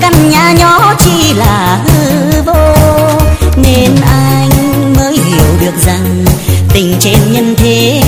căn nhà nhỏ chỉ là hư vô. Nên anh mới hiểu được rằng tình trên nhân thế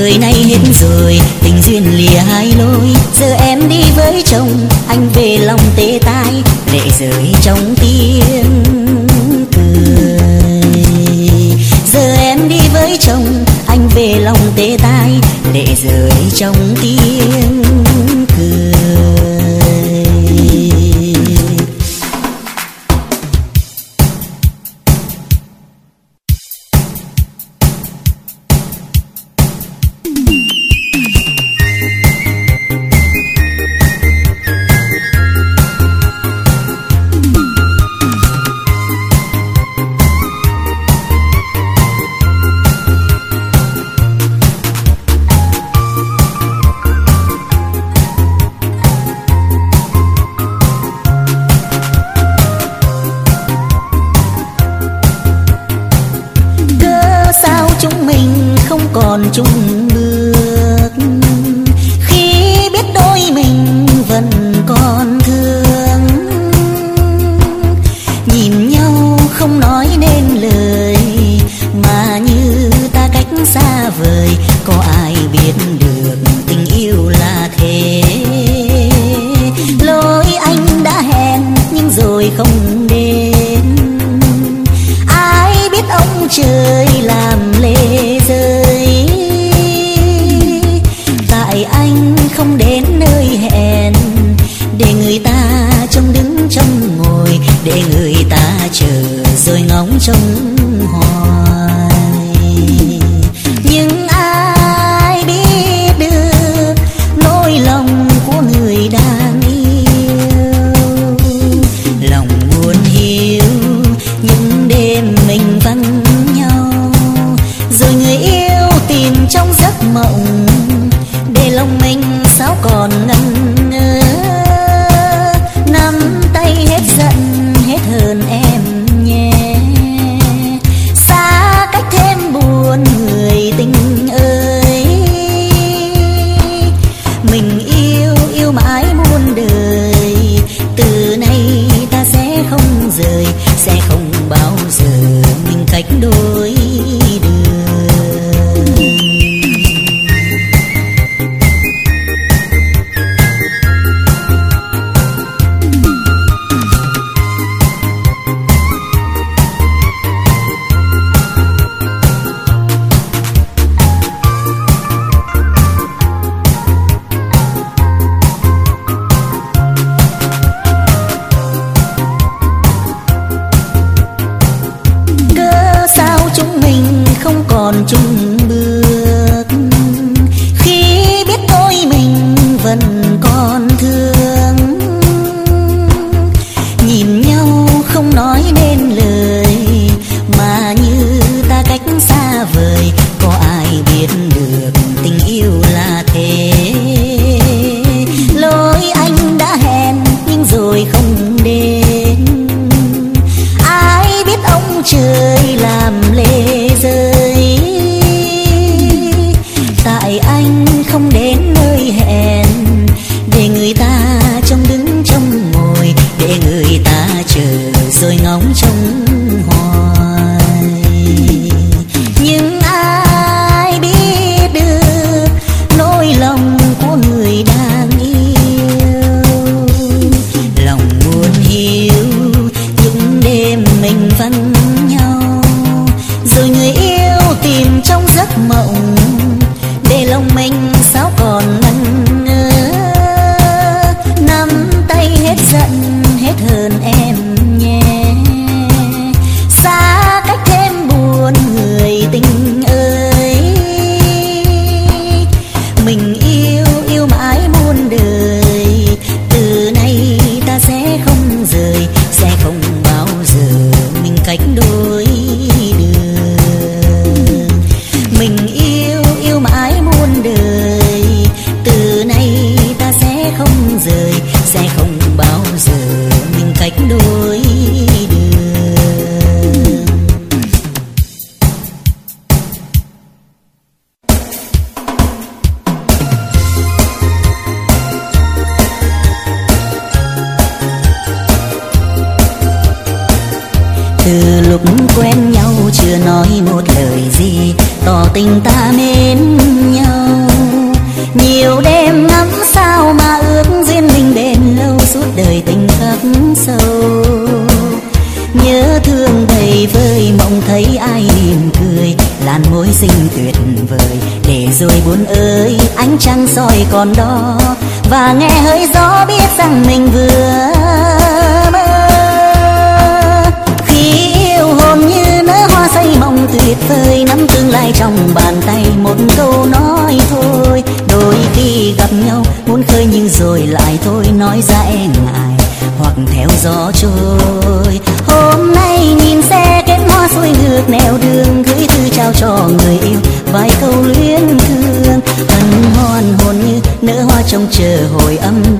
đời nay hết rồi, tình duyên lìa hai lối. Giờ em đi với chồng, anh về lòng tê tai. Lệ rơi trong tiếng cười. Giờ em đi với chồng, anh về lòng tê tai. Lệ rơi trong tiếng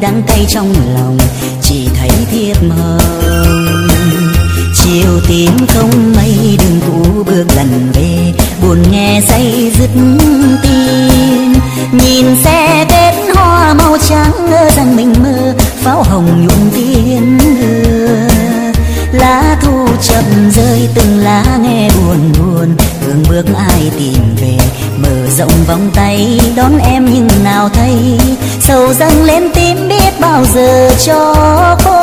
đắng cay trong lòng, chỉ thấy thiết mơ chiều tím không mây, đường cũ bước lần về, buồn nghe say dứt tim nhìn xe đến hoa màu trắng ngỡ rằng mình mơ, pháo hồng nhuộm tiên lá thu chậm rơi, từng lá nghe buồn buồn, hương bước ai tìm về. Mở rộng vòng tay, đón em nhưng nào thấy, sầu dâng lên tim bao giờ cho cô